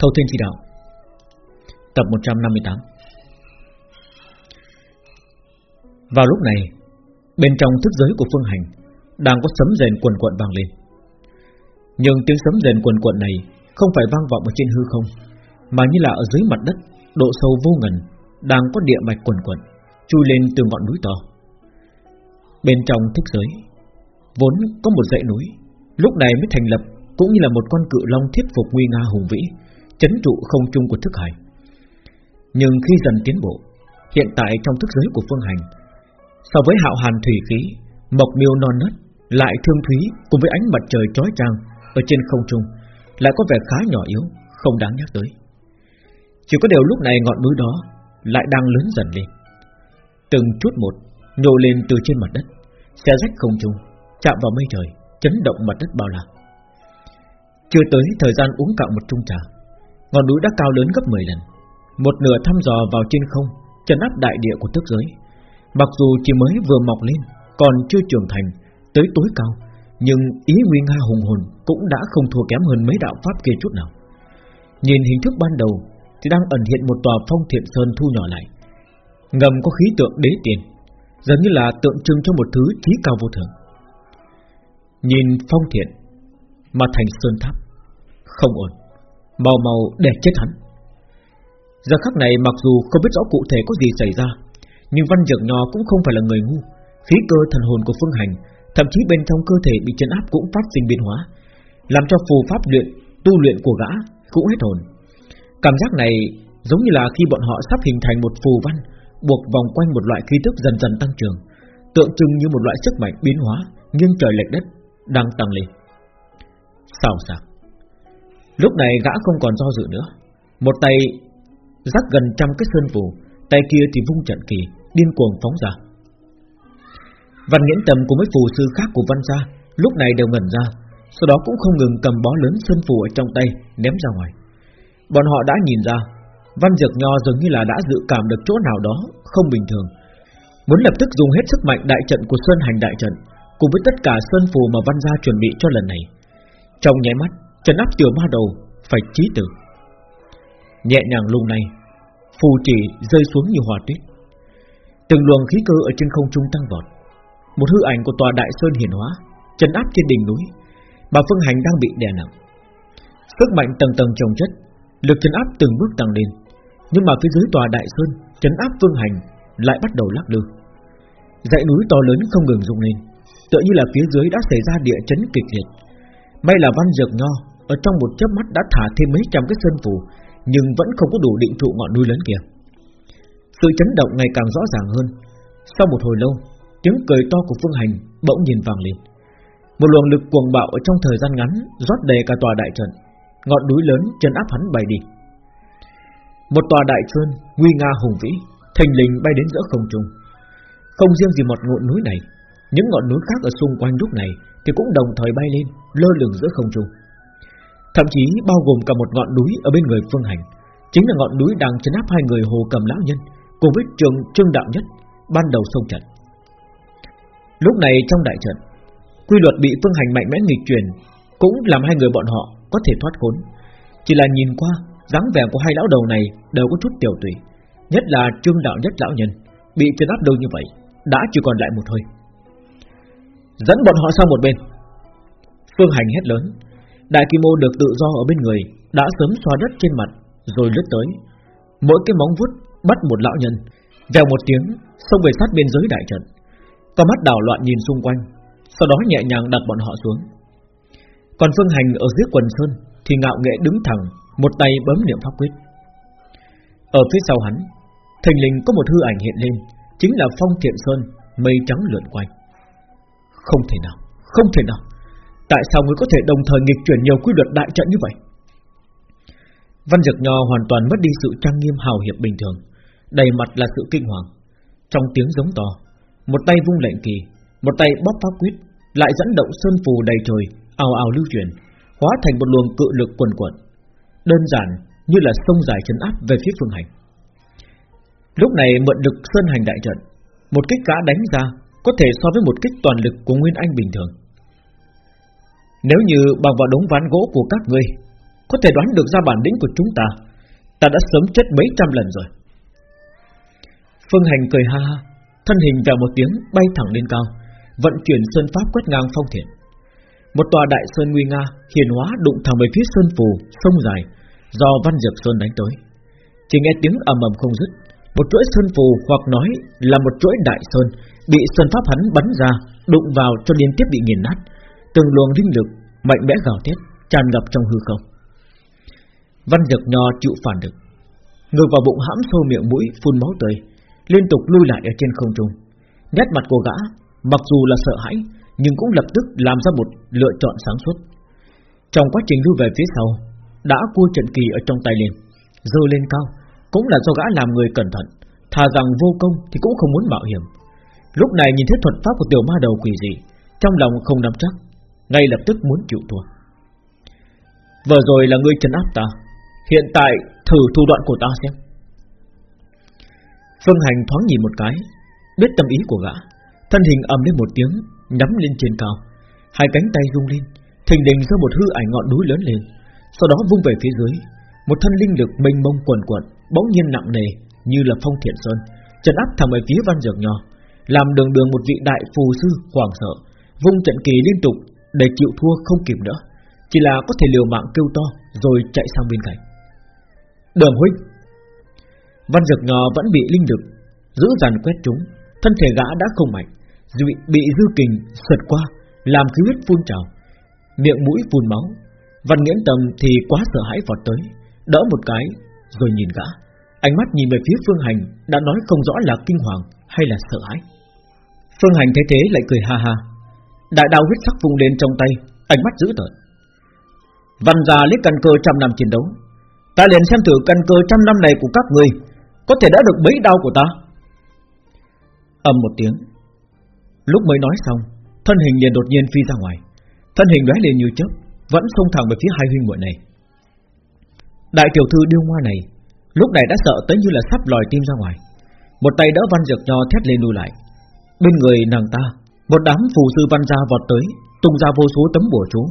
Thâu Thiên Chỉ Đạo, Tập 158 Vào lúc này, Bên trong thức giới của Phương Hành Đang có sấm rền quần quận vang lên. Nhưng tiếng sấm rền quần quận này Không phải vang vọng ở trên hư không, Mà như là ở dưới mặt đất, Độ sâu vô ngần, Đang có địa mạch quần quận, Chui lên từ ngọn núi to. Bên trong thức giới, Vốn có một dãy núi, Lúc này mới thành lập Cũng như là một con cự long thiết phục nguy nga hùng vĩ. Chấn trụ không trung của thức hải. Nhưng khi dần tiến bộ, Hiện tại trong thức giới của phương hành, So với hạo hàn thủy khí, Mộc miêu non nớt, Lại thương thúy cùng với ánh mặt trời chói chang Ở trên không trung, Lại có vẻ khá nhỏ yếu, Không đáng nhắc tới. Chỉ có điều lúc này ngọn núi đó Lại đang lớn dần lên. Từng chút một nhô lên từ trên mặt đất Xe rách không trung, Chạm vào mây trời, Chấn động mặt đất bao la. Chưa tới thời gian uống cạn một chung trà Ngọn núi đã cao lớn gấp 10 lần. Một nửa thăm dò vào trên không Trần áp đại địa của tước giới. Mặc dù chỉ mới vừa mọc lên, Còn chưa trưởng thành, Tới tối cao, Nhưng ý nguyên nga hùng hồn Cũng đã không thua kém hơn mấy đạo pháp kia chút nào. Nhìn hình thức ban đầu, Thì đang ẩn hiện một tòa phong thiện sơn thu nhỏ lại. Ngầm có khí tượng đế tiền Giống như là tượng trưng cho một thứ trí cao vô thường. Nhìn phong thiện Mà thành sơn tháp, Không ổn. Mau màu để chết hắn Giờ khắc này mặc dù không biết rõ cụ thể có gì xảy ra, Nhưng Văn Dược Nho cũng không phải là người ngu. Khí cơ thần hồn của Phương Hành, Thậm chí bên trong cơ thể bị chấn áp cũng phát sinh biến hóa, Làm cho phù pháp luyện, Tu luyện của gã cũng hết hồn. Cảm giác này giống như là khi bọn họ sắp hình thành một phù văn, Buộc vòng quanh một loại khí tức dần dần tăng trưởng, Tượng trưng như một loại sức mạnh biến hóa Nhưng trời lệch đất, Đang tăng lên. Sao sao Lúc này gã không còn do dự nữa. Một tay Rắc gần trăm cái sơn phù, Tay kia thì vung trận kỳ, Điên cuồng phóng ra. Văn Nghiễn Tầm cùng với phù sư khác của Văn Gia Lúc này đều ngẩn ra, Sau đó cũng không ngừng cầm bó lớn sơn phù ở trong tay Ném ra ngoài. Bọn họ đã nhìn ra, Văn Dược Nho dường như là đã dự cảm được chỗ nào đó Không bình thường, Muốn lập tức dùng hết sức mạnh đại trận của Sơn Hành đại trận Cùng với tất cả sơn phù mà Văn Gia chuẩn bị cho lần này. Trong nháy mắt Trấn áp tiểu ma đầu Phải trí tử. Nhẹ nhàng lung này Phù chỉ rơi xuống như hòa tuyết. Từng luồng khí cơ ở trên không trung tăng vọt. Một hư ảnh của tòa đại sơn hiển hóa Trấn áp trên đỉnh núi. Mà phương hành đang bị đè nặng. Sức mạnh tầng tầng trồng chất, Lực trấn áp từng bước tăng lên. Nhưng mà phía dưới tòa đại sơn Trấn áp phương hành lại bắt đầu lắc lư. Dãy núi to lớn không ngừng rung lên, Tựa như là phía dưới đã xảy ra địa chấn kịch liệt. May là văn dược nho ở trong một chớp mắt đã thả thêm mấy trăm cái sơn phù, Nhưng vẫn không có đủ định trụ ngọn núi lớn kia. Sự chấn động ngày càng rõ ràng hơn. Sau một hồi lâu, Tiếng cười to của phương hành bỗng nhìn vàng lên. Một luồng lực cuồng bạo ở trong thời gian ngắn rót đầy cả tòa đại trận, Ngọn núi lớn chân áp hắn bay đi. Một tòa đại sơn nguy nga hùng vĩ Thành linh bay đến giữa không trung. Không riêng gì một ngọn núi này, Những ngọn núi khác ở xung quanh lúc này Thì cũng đồng thời bay lên, Lơ lửng giữa không trung. Thậm chí bao gồm cả một ngọn núi ở bên người phương hành. Chính là ngọn núi đang chấn áp hai người hồ cầm lão nhân Cùng với trường trương đạo nhất, Ban đầu sông trận Lúc này trong đại trận, Quy luật bị phương hành mạnh mẽ nghịch truyền Cũng làm hai người bọn họ có thể thoát khốn. Chỉ là nhìn qua, dáng vẻ của hai lão đầu này đều có chút tiểu tùy Nhất là trương đạo nhất lão nhân Bị chấn áp đâu như vậy, Đã chỉ còn lại một hơi. Dẫn bọn họ sang một bên. Phương hành hét lớn Đại kim ô được tự do ở bên người Đã sớm xoa đất trên mặt Rồi lướt tới. Mỗi cái móng vuốt bắt một lão nhân Vèo một tiếng xông về sát biên giới đại trận. Con mắt đảo loạn nhìn xung quanh Sau đó nhẹ nhàng đặt bọn họ xuống. Còn Phương Hành ở dưới quần sơn Thì ngạo nghệ đứng thẳng Một tay bấm niệm pháp quyết. Ở phía sau hắn Thành linh có một hư ảnh hiện lên Chính là Phong Thiện Sơn Mây trắng lượn quanh. Không thể nào, không thể nào. Tại sao người có thể đồng thời nghịch chuyển nhiều quy luật đại trận như vậy? Văn Dực Nho hoàn toàn mất đi sự trang nghiêm hào hiệp bình thường, Đầy mặt là sự kinh hoàng. Trong tiếng giống to, Một tay vung lệnh kỳ, Một tay bóp pháp quyết, Lại dẫn động sơn phù đầy trời, ào ào lưu chuyển Hóa thành một luồng cự lực quần quẩn Đơn giản như là sông dài chấn áp về phía phương hành. Lúc này mượn lực sơn hành đại trận, Một kích cá đánh ra Có thể so với một kích toàn lực của Nguyên Anh bình thường. Nếu như bằng vào đống ván gỗ của các ngươi, Có thể đoán được ra bản lĩnh của chúng ta Ta đã sớm chết mấy trăm lần rồi. Phương Hành cười ha ha, Thân hình vào một tiếng bay thẳng lên cao, Vận chuyển sơn pháp quét ngang phong thiện Một tòa đại sơn nguy nga, Hiền hóa đụng thẳng về phía sơn phù, Sông dài, Do Văn Dược Sơn đánh tới. Chỉ nghe tiếng ầm ầm không dứt, Một chuỗi sơn phù hoặc nói là một chuỗi đại sơn Bị sơn pháp hắn bắn ra, Đụng vào cho liên tiếp bị nghiền nát. Từng luồng linh lực mạnh mẽ gào thét, tràn ngập trong hư không. Văn Dược Nho chịu phản được Ngược vào bụng hãm sâu miệng mũi, phun máu tươi, Liên tục lui lại ở trên không trung. Nét mặt cô gã, Mặc dù là sợ hãi, Nhưng cũng lập tức làm ra một lựa chọn sáng suốt. Trong quá trình lui về phía sau, Đã cua trận kỳ ở trong tay liền Dơ lên cao, Cũng là do gã làm người cẩn thận, Thà rằng vô công thì cũng không muốn mạo hiểm. Lúc này nhìn thấy thuật pháp của tiểu ma đầu quỷ dị, Trong lòng không nắm chắc. Ngay lập tức muốn chịu thua. Vừa rồi là ngươi trấn áp ta Hiện tại thử thủ đoạn của ta xem. Phương Hành thoáng nhìn một cái Biết tâm ý của gã Thân hình ầm lên một tiếng Nhắm lên trên cao. Hai cánh tay rung lên Thình lình ra một hư ảnh ngọn núi lớn lên Sau đó vung về phía dưới. Một thân linh lực mênh mông quần quật, Bỗng nhiên nặng nề như là phong thiện sơn trấn áp thẳng về phía văn dược nho Làm đường đường một vị đại phù sư hoảng sợ Vung trận kỳ liên tục để chịu thua không kịp nữa Chỉ là có thể liều mạng kêu to Rồi chạy sang bên cạnh. Đường huynh Văn dược nho vẫn bị linh lực Giữ dàn quét chúng Thân thể gã đã không mạnh bị, bị dư kình sượt qua Làm khí huyết phun trào Miệng mũi phun máu. Văn nghiễn tầm thì quá sợ hãi vọt tới Đỡ một cái rồi nhìn gã. Ánh mắt nhìn về phía Phương Hành Đã nói không rõ là kinh hoàng hay là sợ hãi. Phương Hành thấy thế lại cười ha ha. Đại đao huyết sắc vung lên trong tay, Ánh mắt dữ tợn. Văn già lấy căn cơ trăm năm chiến đấu. Ta liền xem thử căn cơ trăm năm này của các người, Có thể đã được mấy đau của ta. Ầm một tiếng. Lúc mới nói xong, Thân hình liền đột nhiên phi ra ngoài. Thân hình lóe lên như chớp, Vẫn xông thẳng về phía hai huynh muội này. Đại tiểu thư điêu ngoa này, Lúc này đã sợ tới như là sắp lòi tim ra ngoài. Một tay đỡ văn dược nho thét lên lùi lại. Bên người nàng ta một đám phù sư văn gia vọt tới Tung ra vô số tấm bùa chú.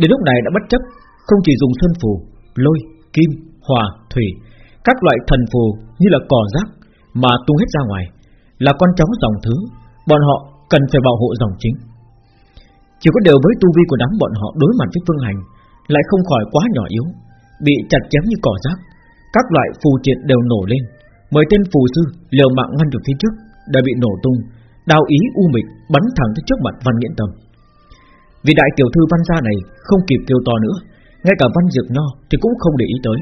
Đến lúc này đã bất chấp Không chỉ dùng xuân phù, lôi, kim, hòa, thủy Các loại thần phù như là cỏ rác Mà tung hết ra ngoài Là con cháu dòng thứ Bọn họ cần phải bảo hộ dòng chính. Chỉ có điều với tu vi của đám bọn họ đối mặt với phương hành Lại không khỏi quá nhỏ yếu Bị chặt chém như cỏ rác Các loại phù triệt đều nổ lên Mười tên phù sư liều mạng ngăn được phía trước Đã bị nổ tung Đao ý u mịch bắn thẳng tới trước mặt Văn Nghiễn Tâm. Vì đại tiểu thư Văn gia này Không kịp kêu to nữa, Ngay cả Văn Dược Nho thì cũng không để ý tới.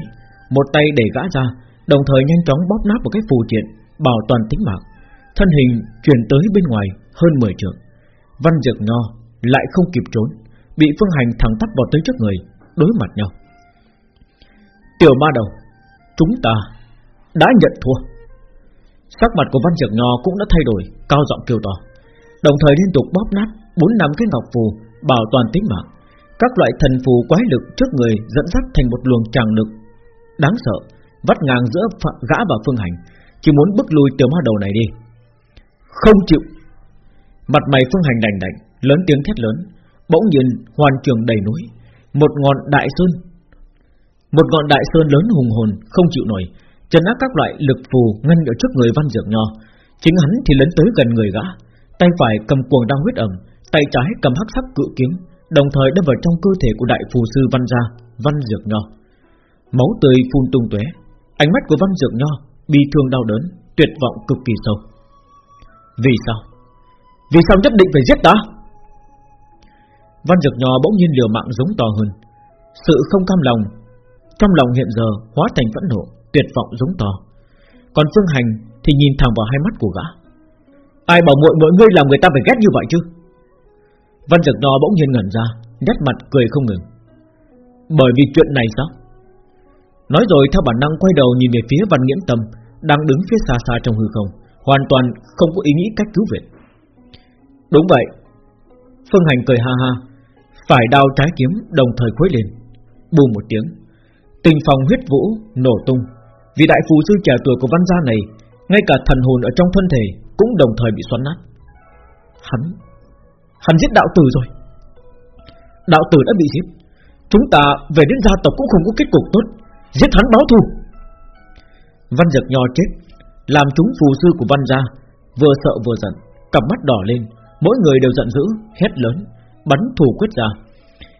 Một tay đẩy gã ra, Đồng thời nhanh chóng bóp nát một cái phù triện, Bảo toàn tính mạng. Thân hình chuyển tới bên ngoài hơn 10 trượng. Văn Dược Nho lại không kịp trốn, Bị Phương Hành thẳng tắp vào tới trước người, Đối mặt nhau. Tiểu ma đầu, Chúng ta đã nhận thua. Sắc mặt của Văn trưởng Nho cũng đã thay đổi, Cao giọng kêu to. Đồng thời liên tục bóp nát bốn năm cái ngọc phù, Bảo toàn tính mạng. Các loại thần phù quái lực trước người Dẫn dắt thành một luồng tràng lực. Đáng sợ, Vắt ngang giữa gã và phương hành, Chỉ muốn bức lùi tiểu ma đầu này đi. Không chịu. Mặt mày phương hành đành đành, Lớn tiếng thét lớn. Bỗng nhiên, hoàn trường đầy núi, Một ngọn đại sơn. Một ngọn đại sơn lớn hùng hồn, Không chịu nổi. Trần áp các loại lực phù ngăn ở trước người văn dược nho. Chính hắn thì lấn tới gần người gã, Tay phải cầm cuồng đao huyết ẩm, Tay trái cầm hắc sắc cự kiếm, Đồng thời đâm vào trong cơ thể của đại phù sư văn gia, Văn dược nho. Máu tươi phun tung tóe, Ánh mắt của văn dược nho Bi thương đau đớn, Tuyệt vọng cực kỳ sâu. Vì sao? Vì sao nhất định phải giết ta? Văn dược nho bỗng nhiên liều mạng giống to hơn. Sự không cam lòng, Trong lòng hiện giờ hóa thành phẫn nộ tuyệt vọng giống to. Còn Phương Hành thì nhìn thẳng vào hai mắt của gã. Ai bảo muội mọi ngươi làm người ta phải ghét như vậy chứ? Văn Dực Đo bỗng nhiên ngẩn ra, nét mặt cười không ngừng. Bởi vì chuyện này sao? Nói rồi theo bản năng quay đầu nhìn về phía Văn Nghiễm Tâm đang đứng phía xa xa trong hư không, hoàn toàn không có ý nghĩ cách cứu viện. Đúng vậy. Phương Hành cười ha ha, phải đao trái kiếm đồng thời khuấy lên, bù một tiếng, tình phòng huyết vũ nổ tung, vì đại phù sư trẻ tuổi của văn gia này, Ngay cả thần hồn ở trong thân thể Cũng đồng thời bị xoắn nát. Hắn Hắn giết đạo tử rồi. Đạo tử đã bị giết. Chúng ta về đến gia tộc cũng không có kết cục tốt. Giết hắn báo thù. Văn giật nho chết, Làm chúng phù sư của văn gia, Vừa sợ vừa giận, Cặp mắt đỏ lên, Mỗi người đều giận dữ, Hét lớn, Bắn thù quyết ra.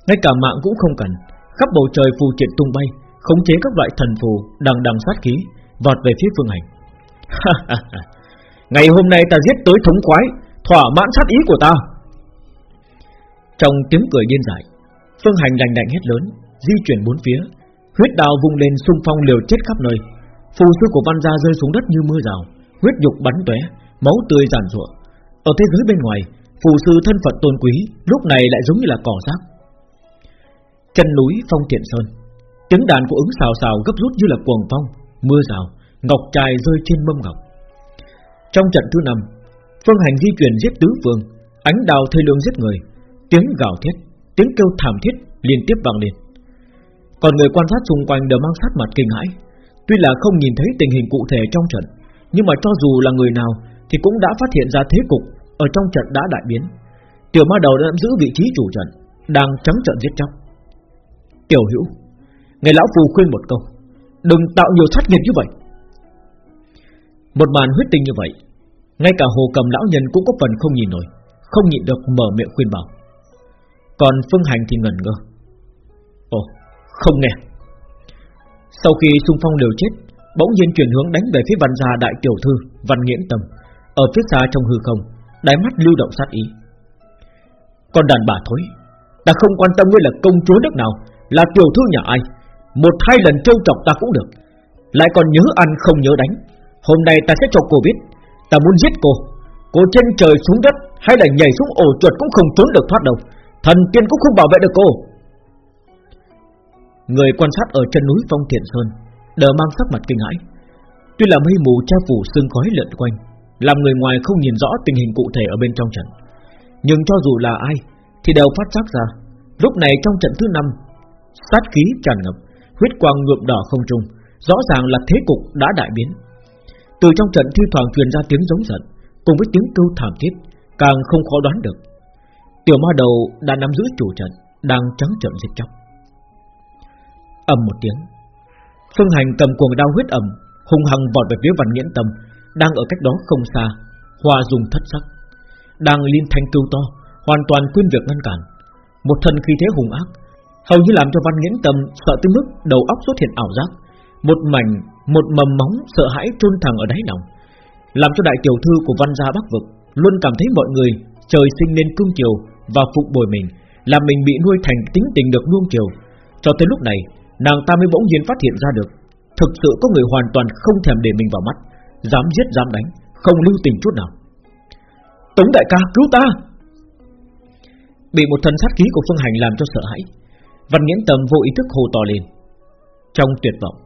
Ngay cả mạng cũng không cần, Khắp bầu trời phù triện tung bay. Khống chế các loại thần phù Đằng đằng sát khí, Vọt về phía phương hành. Ngày hôm nay ta giết tới thống khoái Thỏa mãn sát ý của ta. Trong tiếng cười điên dại, Phương hành lành lạnh hét lớn, Di chuyển bốn phía, Huyết đào vung lên xung phong liều chết khắp nơi. Phù sư của văn gia rơi xuống đất như mưa rào, Huyết nhục bắn tóe, Máu tươi giàn ruộng Ở thế giới bên ngoài, Phù sư thân phận tôn quý Lúc này lại giống như là cỏ rác. Chân núi phong thiện sơn. Tiếng đàn của ứng xào xào gấp rút như là cuồng phong, Mưa rào, Ngọc trai rơi trên mâm ngọc. Trong trận thứ năm, Phương hành di chuyển giết tứ phương, Ánh đào thê lương giết người, Tiếng gào thét, Tiếng kêu thảm thiết liên tiếp vang lên. Còn người quan sát xung quanh đều mang sát mặt kinh hãi. Tuy là không nhìn thấy tình hình cụ thể trong trận, Nhưng mà cho dù là người nào Thì cũng đã phát hiện ra thế cục Ở trong trận đã đại biến. Tiểu ma đầu đã giữ vị trí chủ trận, Đang trắng trận giết chóc. Tiểu hữu Ngày lão phù khuyên một câu, Đừng tạo nhiều sát nghiệt như vậy. Một màn huyết tinh như vậy, Ngay cả hồ cầm lão nhân cũng có phần không nhìn nổi, Không nhịn được mở miệng khuyên bảo. Còn phương hành thì ngẩn ngơ. Ồ, không nghe. Sau khi xung phong liều chết, Bỗng nhiên chuyển hướng đánh về phía văn gia đại tiểu thư Văn nghiễn tâm, Ở phía xa trong hư không, Đáy mắt lưu động sát ý. Còn đàn bà thối, Ta không quan tâm ngươi là công chúa nước nào, Là tiểu thư nhà ai một hai lần trêu chọc ta cũng được. Lại còn nhớ ăn không nhớ đánh. Hôm nay ta sẽ cho cô biết. Ta muốn giết cô. Cô trên trời xuống đất Hay là nhảy xuống ổ chuột cũng không trốn được thoát đâu. Thần tiên cũng không bảo vệ được cô. Người quan sát ở chân núi Phong Thiện Sơn, Đờ mang sắc mặt kinh hãi. Tuy là mây mù che phủ sương khói lượn quanh, Làm người ngoài không nhìn rõ tình hình cụ thể ở bên trong trận. Nhưng cho dù là ai, Thì đều phát giác ra, Lúc này trong trận thứ năm, Sát khí tràn ngập. Huyết quang nhuộm đỏ không trung, Rõ ràng là thế cục đã đại biến. Từ trong trận thi thoảng truyền ra tiếng giống giận, Cùng với tiếng kêu thảm thiết, Càng không khó đoán được. Tiểu ma đầu đã nắm giữ chủ trận, Đang trắng trợn giết chóc. Ầm một tiếng, Phương Hành cầm cuồng đao huyết ẩm, hung hăng vọt về phía Văn Nghiễn Tâm, Đang ở cách đó không xa, Hoa dùng thất sắc, Đang liên thanh kêu to, Hoàn toàn quên việc ngăn cản. Một thần khí thế hùng ác Hầu như làm cho Văn Nghiễn Tâm sợ tới mức đầu óc xuất hiện ảo giác. Một mảnh, Một mầm móng sợ hãi trôn thẳng ở đáy lòng. Làm cho đại tiểu thư của Văn gia Bắc Vực Luôn cảm thấy mọi người Trời sinh nên cương chiều Và phục bồi mình, Làm mình bị nuôi thành tính tình được nuông chiều. Cho tới lúc này, Nàng ta mới bỗng nhiên phát hiện ra được, Thực sự có người hoàn toàn không thèm để mình vào mắt, Dám giết, dám đánh, Không lưu tình chút nào. Tống đại ca cứu ta! Bị một thần sát khí của phương hành làm cho sợ hãi Văn nghiễn tâm vô ý thức hồ to lên. Trong tuyệt vọng,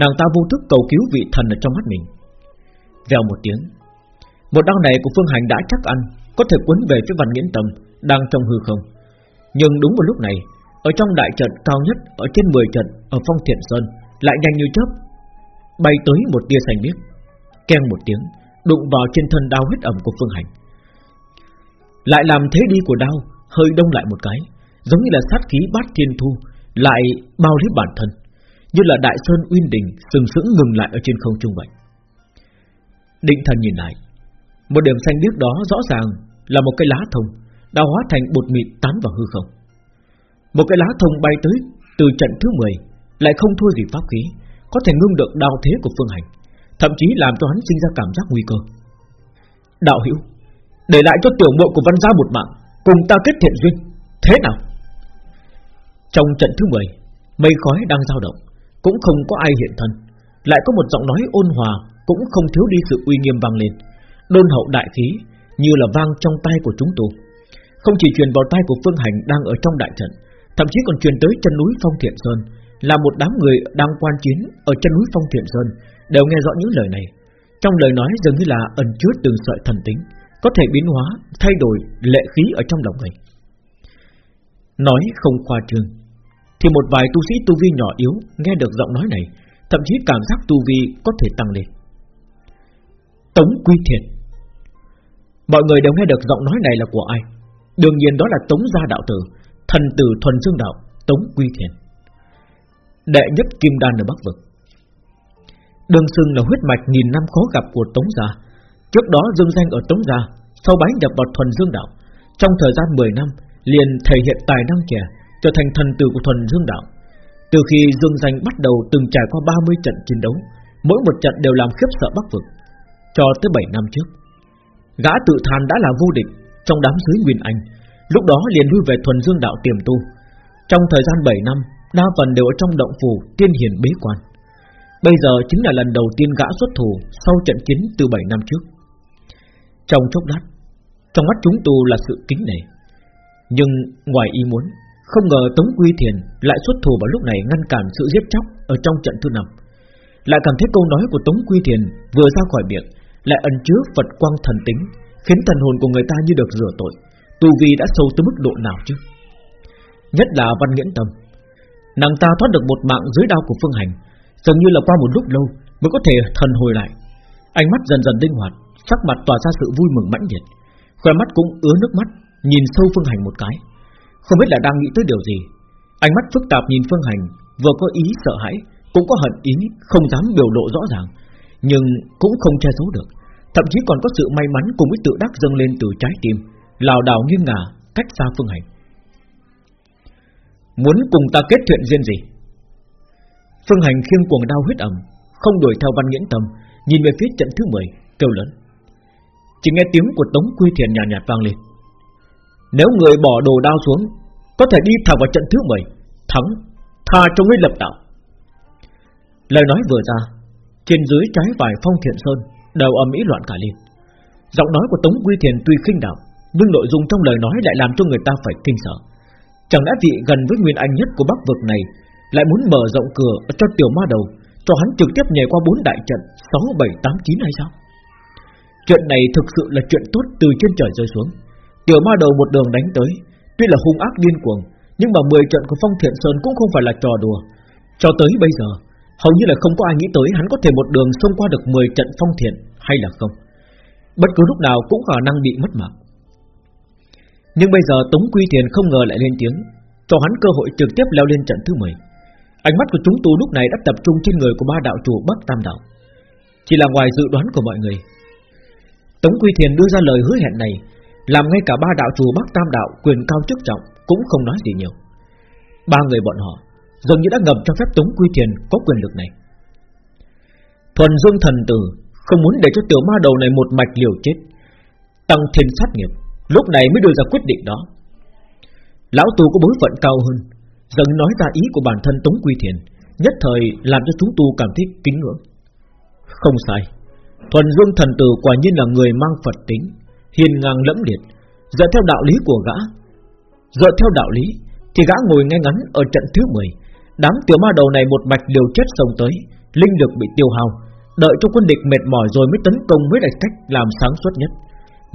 Nàng ta vô thức cầu cứu vị thần ở trong mắt mình. Vèo một tiếng, Một đau này của phương hành đã chắc ăn, Có thể quấn về phía văn nghiễn tâm Đang trong hư không. Nhưng đúng vào lúc này, ở trong đại trận cao nhất, Ở trên 10 trận, Ở phong thiện sơn, Lại nhanh như chớp, Bay tới một tia xanh biếc. Keng một tiếng, Đụng vào trên thân đau huyết ẩm của Phương Hành. Lại làm thế đi của đau Hơi đông lại một cái. Giống như là sát khí bát thiên thu, Lại bao lấy bản thân, Như là đại sơn uyên đình Sừng sững ngừng lại ở trên không trung vậy. Định thần nhìn lại, Một điểm xanh biếc đó rõ ràng Là một cái lá thông Đã hóa thành bột mịn tán vào hư không. Một cái lá thông bay tới từ trận thứ 10 Lại không thua gì pháp khí, Có thể ngưng được đao thế của phương hành, Thậm chí làm cho hắn sinh ra cảm giác nguy cơ. Đạo hữu, Để lại cho tiểu muội của văn gia một mạng, Cùng ta kết thiện duyên, Thế nào? Trong trận thứ 10 Mây khói đang dao động Cũng không có ai hiện thân. Lại có một giọng nói ôn hòa Cũng không thiếu đi sự uy nghiêm vang lên. Đôn hậu đại khí Như là vang trong tay của chúng tôi Không chỉ truyền vào tay của Phương Hành đang ở trong đại trận Thậm chí còn truyền tới chân núi Phong Thiện Sơn Là một đám người đang quan chiến Ở chân núi Phong Thiện Sơn Đều nghe rõ những lời này. Trong lời nói dường như là ẩn chứa từng sợi thần tính Có thể biến hóa, thay đổi lệ khí ở trong lòng người Nói không khoa trương. Thì một vài tu sĩ tu vi nhỏ yếu Nghe được giọng nói này, Thậm chí cảm giác tu vi có thể tăng lên. Tống Quy Thiệt. Mọi người đều nghe được giọng nói này là của ai? Đương nhiên đó là Tống Gia Đạo Tử, Thần tử thuần dương đạo, Tống Quy thiện. Đệ nhất Kim Đan ở Bắc Vực. Đường xưng là huyết mạch nghìn năm khó gặp của Tống Gia. Trước đó dương danh ở Tống Gia, Sau bái nhập vào thuần dương đạo. Trong thời gian 10 năm Liền thể hiện tài năng trẻ, Trở thành thần tử của thuần dương đạo. Từ khi dương danh bắt đầu từng trải qua 30 trận chiến đấu, Mỗi một trận đều làm khiếp sợ Bắc Vực. Cho tới 7 năm trước, Gã tự than đã là vô địch Trong đám dưới Nguyên Anh, Lúc đó liền lui về thuần dương đạo tiềm tu. Trong thời gian 7 năm, Đa phần đều ở trong động phủ tiên hiền bế quan. Bây giờ chính là lần đầu tiên gã xuất thủ Sau trận chiến từ 7 năm trước. Trong chốc lát, Trong mắt chúng tu là sự kính nể. Nhưng ngoài ý muốn, Không ngờ Tống Quy Thiền lại xuất thủ vào lúc này Ngăn cản sự giết chóc Ở trong trận thứ năm. Lại cảm thấy câu nói của Tống Quy Thiền Vừa ra khỏi miệng, Lại ẩn chứa Phật quang thần tính, Khiến thần hồn của người ta như được rửa tội. Tu vi đã sâu tới mức độ nào chứ? Nhất là Văn Nghiễn Tâm. Nàng ta thoát được một mạng dưới đao của Phương Hành, Dường như là qua một lúc lâu Mới có thể thần hồi lại. Ánh mắt dần dần linh hoạt, Sắc mặt tỏa ra sự vui mừng mãnh liệt. Khoe mắt cũng ứa nước mắt Nhìn sâu Phương Hành một cái Không biết là đang nghĩ tới điều gì Ánh mắt phức tạp nhìn Phương Hành Vừa có ý sợ hãi Cũng có hận ý không dám biểu lộ rõ ràng Nhưng cũng không che giấu được Thậm chí còn có sự may mắn cùng với tự đắc dâng lên từ trái tim lảo đảo nghiêng ngả cách xa Phương Hành. Muốn cùng ta kết chuyện duyên gì? Phương Hành khiêng cuồng đau huyết ẩm, không đuổi theo Văn Nghiễn Tâm, nhìn về phía trận thứ 10, kêu lớn. Chỉ nghe tiếng của Tống Quy Thiền nhạt, nhạt vang lên. Nếu người bỏ đồ đao xuống, có thể đi thẳng vào trận thứ 10, thắng, tha cho ngươi lập đạo. Lời nói vừa ra, trên dưới trái vài phong thiện sơn đều âm ý loạn cả lên. Giọng nói của Tống Quy Thiền tuy khinh đạo, nhưng nội dung trong lời nói lại làm cho người ta phải kinh sợ. Chẳng lẽ vị gần với nguyên anh nhất của Bắc vực này lại muốn mở rộng cửa cho tiểu ma đầu, cho hắn trực tiếp nhảy qua bốn đại trận 6, 7, 8, 9 hay sao? Chuyện này thực sự là chuyện tốt từ trên trời rơi xuống. Tiểu ma đầu một đường đánh tới, tuy là hung ác điên cuồng, nhưng mà 10 trận của Phong Thiện Sơn cũng không phải là trò đùa. Cho tới bây giờ, hầu như là không có ai nghĩ tới hắn có thể một đường xông qua được 10 trận Phong Thiện hay là không. Bất cứ lúc nào cũng khả năng bị mất mạng. Nhưng bây giờ Tống Quy Thiền không ngờ lại lên tiếng Cho hắn cơ hội trực tiếp leo lên trận thứ 10 Ánh mắt của chúng tu lúc này đã tập trung trên người của ba đạo chủ Bắc Tam Đạo Chỉ là ngoài dự đoán của mọi người Tống Quy Thiền đưa ra lời hứa hẹn này làm ngay cả ba đạo chủ Bắc Tam Đạo quyền cao chức trọng Cũng không nói gì nhiều. Ba người bọn họ Dường như đã ngầm cho phép Tống Quy Thiền có quyền lực này. Thuần Dương Thần Tử Không muốn để cho tiểu ma đầu này một mạch liều chết. Tăng thiên sát nghiệp Lúc này mới đưa ra quyết định đó. Lão tu có bối phận cao hơn, Dần nói ra ý của bản thân Tống Quy Thiền, Nhất thời làm cho chúng tu cảm thấy kính ngưỡng. Không sai, Thuần Dương thần tử quả nhiên là người mang Phật tính. Hiền ngang lẫm liệt. Dựa theo đạo lý của gã Dựa theo đạo lý Thì gã ngồi ngay ngắn ở trận thứ 10 Đám tiểu ma đầu này một mạch liều chết sông tới Linh lực bị tiêu hao. Đợi cho quân địch mệt mỏi rồi mới tấn công mới là cách làm sáng suốt nhất.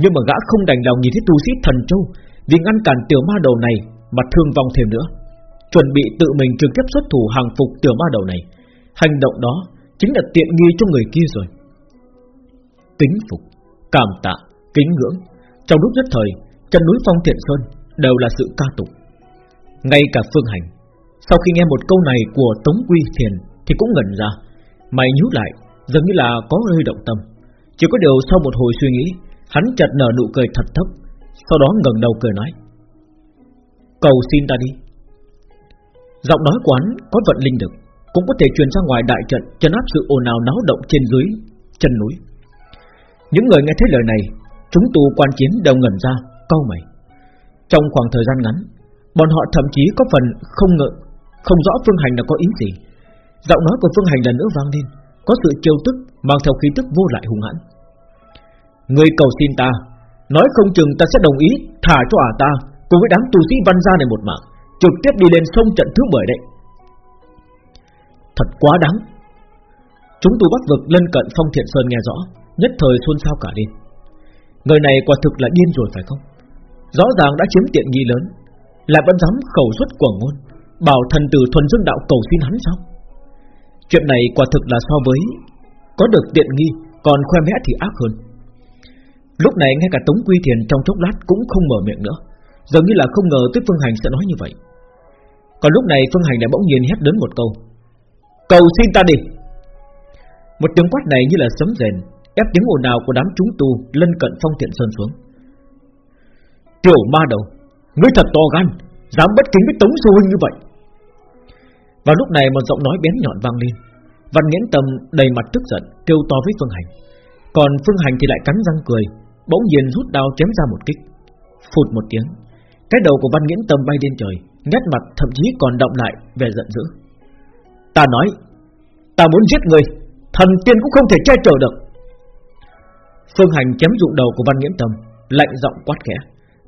Nhưng mà gã không đành lòng nhìn thấy tu sĩ thần châu Vì ngăn cản tiểu ma đầu này Mà thương vong thêm nữa. Chuẩn bị tự mình trực tiếp xuất thủ hàng phục tiểu ma đầu này. Hành động đó Chính là tiện nghi cho người kia rồi. Kính phục Cảm tạ, kính ngưỡng. Trong lúc nhất thời, Chân núi phong thiện sơn Đều là sự ca tụng. Ngay cả phương hành, Sau khi nghe một câu này của Tống Quy Thiền Thì cũng ngẩn ra. Mày nhíu lại Dường như là có hơi động tâm. Chỉ có điều sau một hồi suy nghĩ, Hắn chợt nở nụ cười thật thấp, Sau đó ngẩng đầu cười nói, Cầu xin ta đi. Giọng nói quán có vận linh lực, Cũng có thể truyền ra ngoài đại trận Chân áp sự ồn ào náo động trên dưới Chân núi. Những người nghe thấy lời này Chúng tù quan chiến đều ngẩn ra Câu mày. Trong khoảng thời gian ngắn, Bọn họ thậm chí có phần không ngờ, Không rõ Phương Hành là có ý gì. Giọng nói của Phương Hành lần nữa vang lên, Có sự trêu tức mang theo khí tức vô lại hung hãn. Người cầu xin ta, Nói không chừng ta sẽ đồng ý Thả cho ả ta Cùng với đám tù sĩ văn gia này một mạng, Trực tiếp đi lên sông trận thứ 10 đấy. Thật quá đáng. Chúng tù bắt vực lân cận phong thiện sơn nghe rõ, Nhất thời xôn xao cả lên Người này quả thực là điên rồi phải không? Rõ ràng đã chiếm tiện nghi lớn. Lại vẫn dám khẩu xuất quả ngôn, Bảo thần tử thuần dương đạo cầu xin hắn sao? Chuyện này quả thực là so với Có được tiện nghi, Còn khoe mẽ thì ác hơn. Lúc này ngay cả Tống Quy Thiền trong chốc lát cũng không mở miệng nữa, Dường như là không ngờ tuyết Phương Hành sẽ nói như vậy. Còn lúc này Phương Hành lại bỗng nhiên hét đến một câu, Cầu xin ta đi. Một tiếng quát này như là sấm rền Ép tiếng ồn ào của đám chúng tu Lân cận phong thiện sơn xuống. Tiểu ma đầu, Ngươi thật to gan, Dám bất kính với Tống Sư Huynh như vậy. Vào lúc này một giọng nói bén nhọn vang lên. Văn Nghiễn Tâm đầy mặt tức giận, Kêu to với Phương Hành. Còn Phương Hành thì lại cắn răng cười, Bỗng nhiên rút đao chém ra một kích. Phụt một tiếng, Cái đầu của Văn Nghiễn Tâm bay lên trời Nét mặt thậm chí còn động lại về giận dữ. Ta nói, Ta muốn giết người, Thần tiên cũng không thể che chở được. Phương Hành chém dụng đầu của Văn Nghiễn Tâm, Lạnh giọng quát khẽ,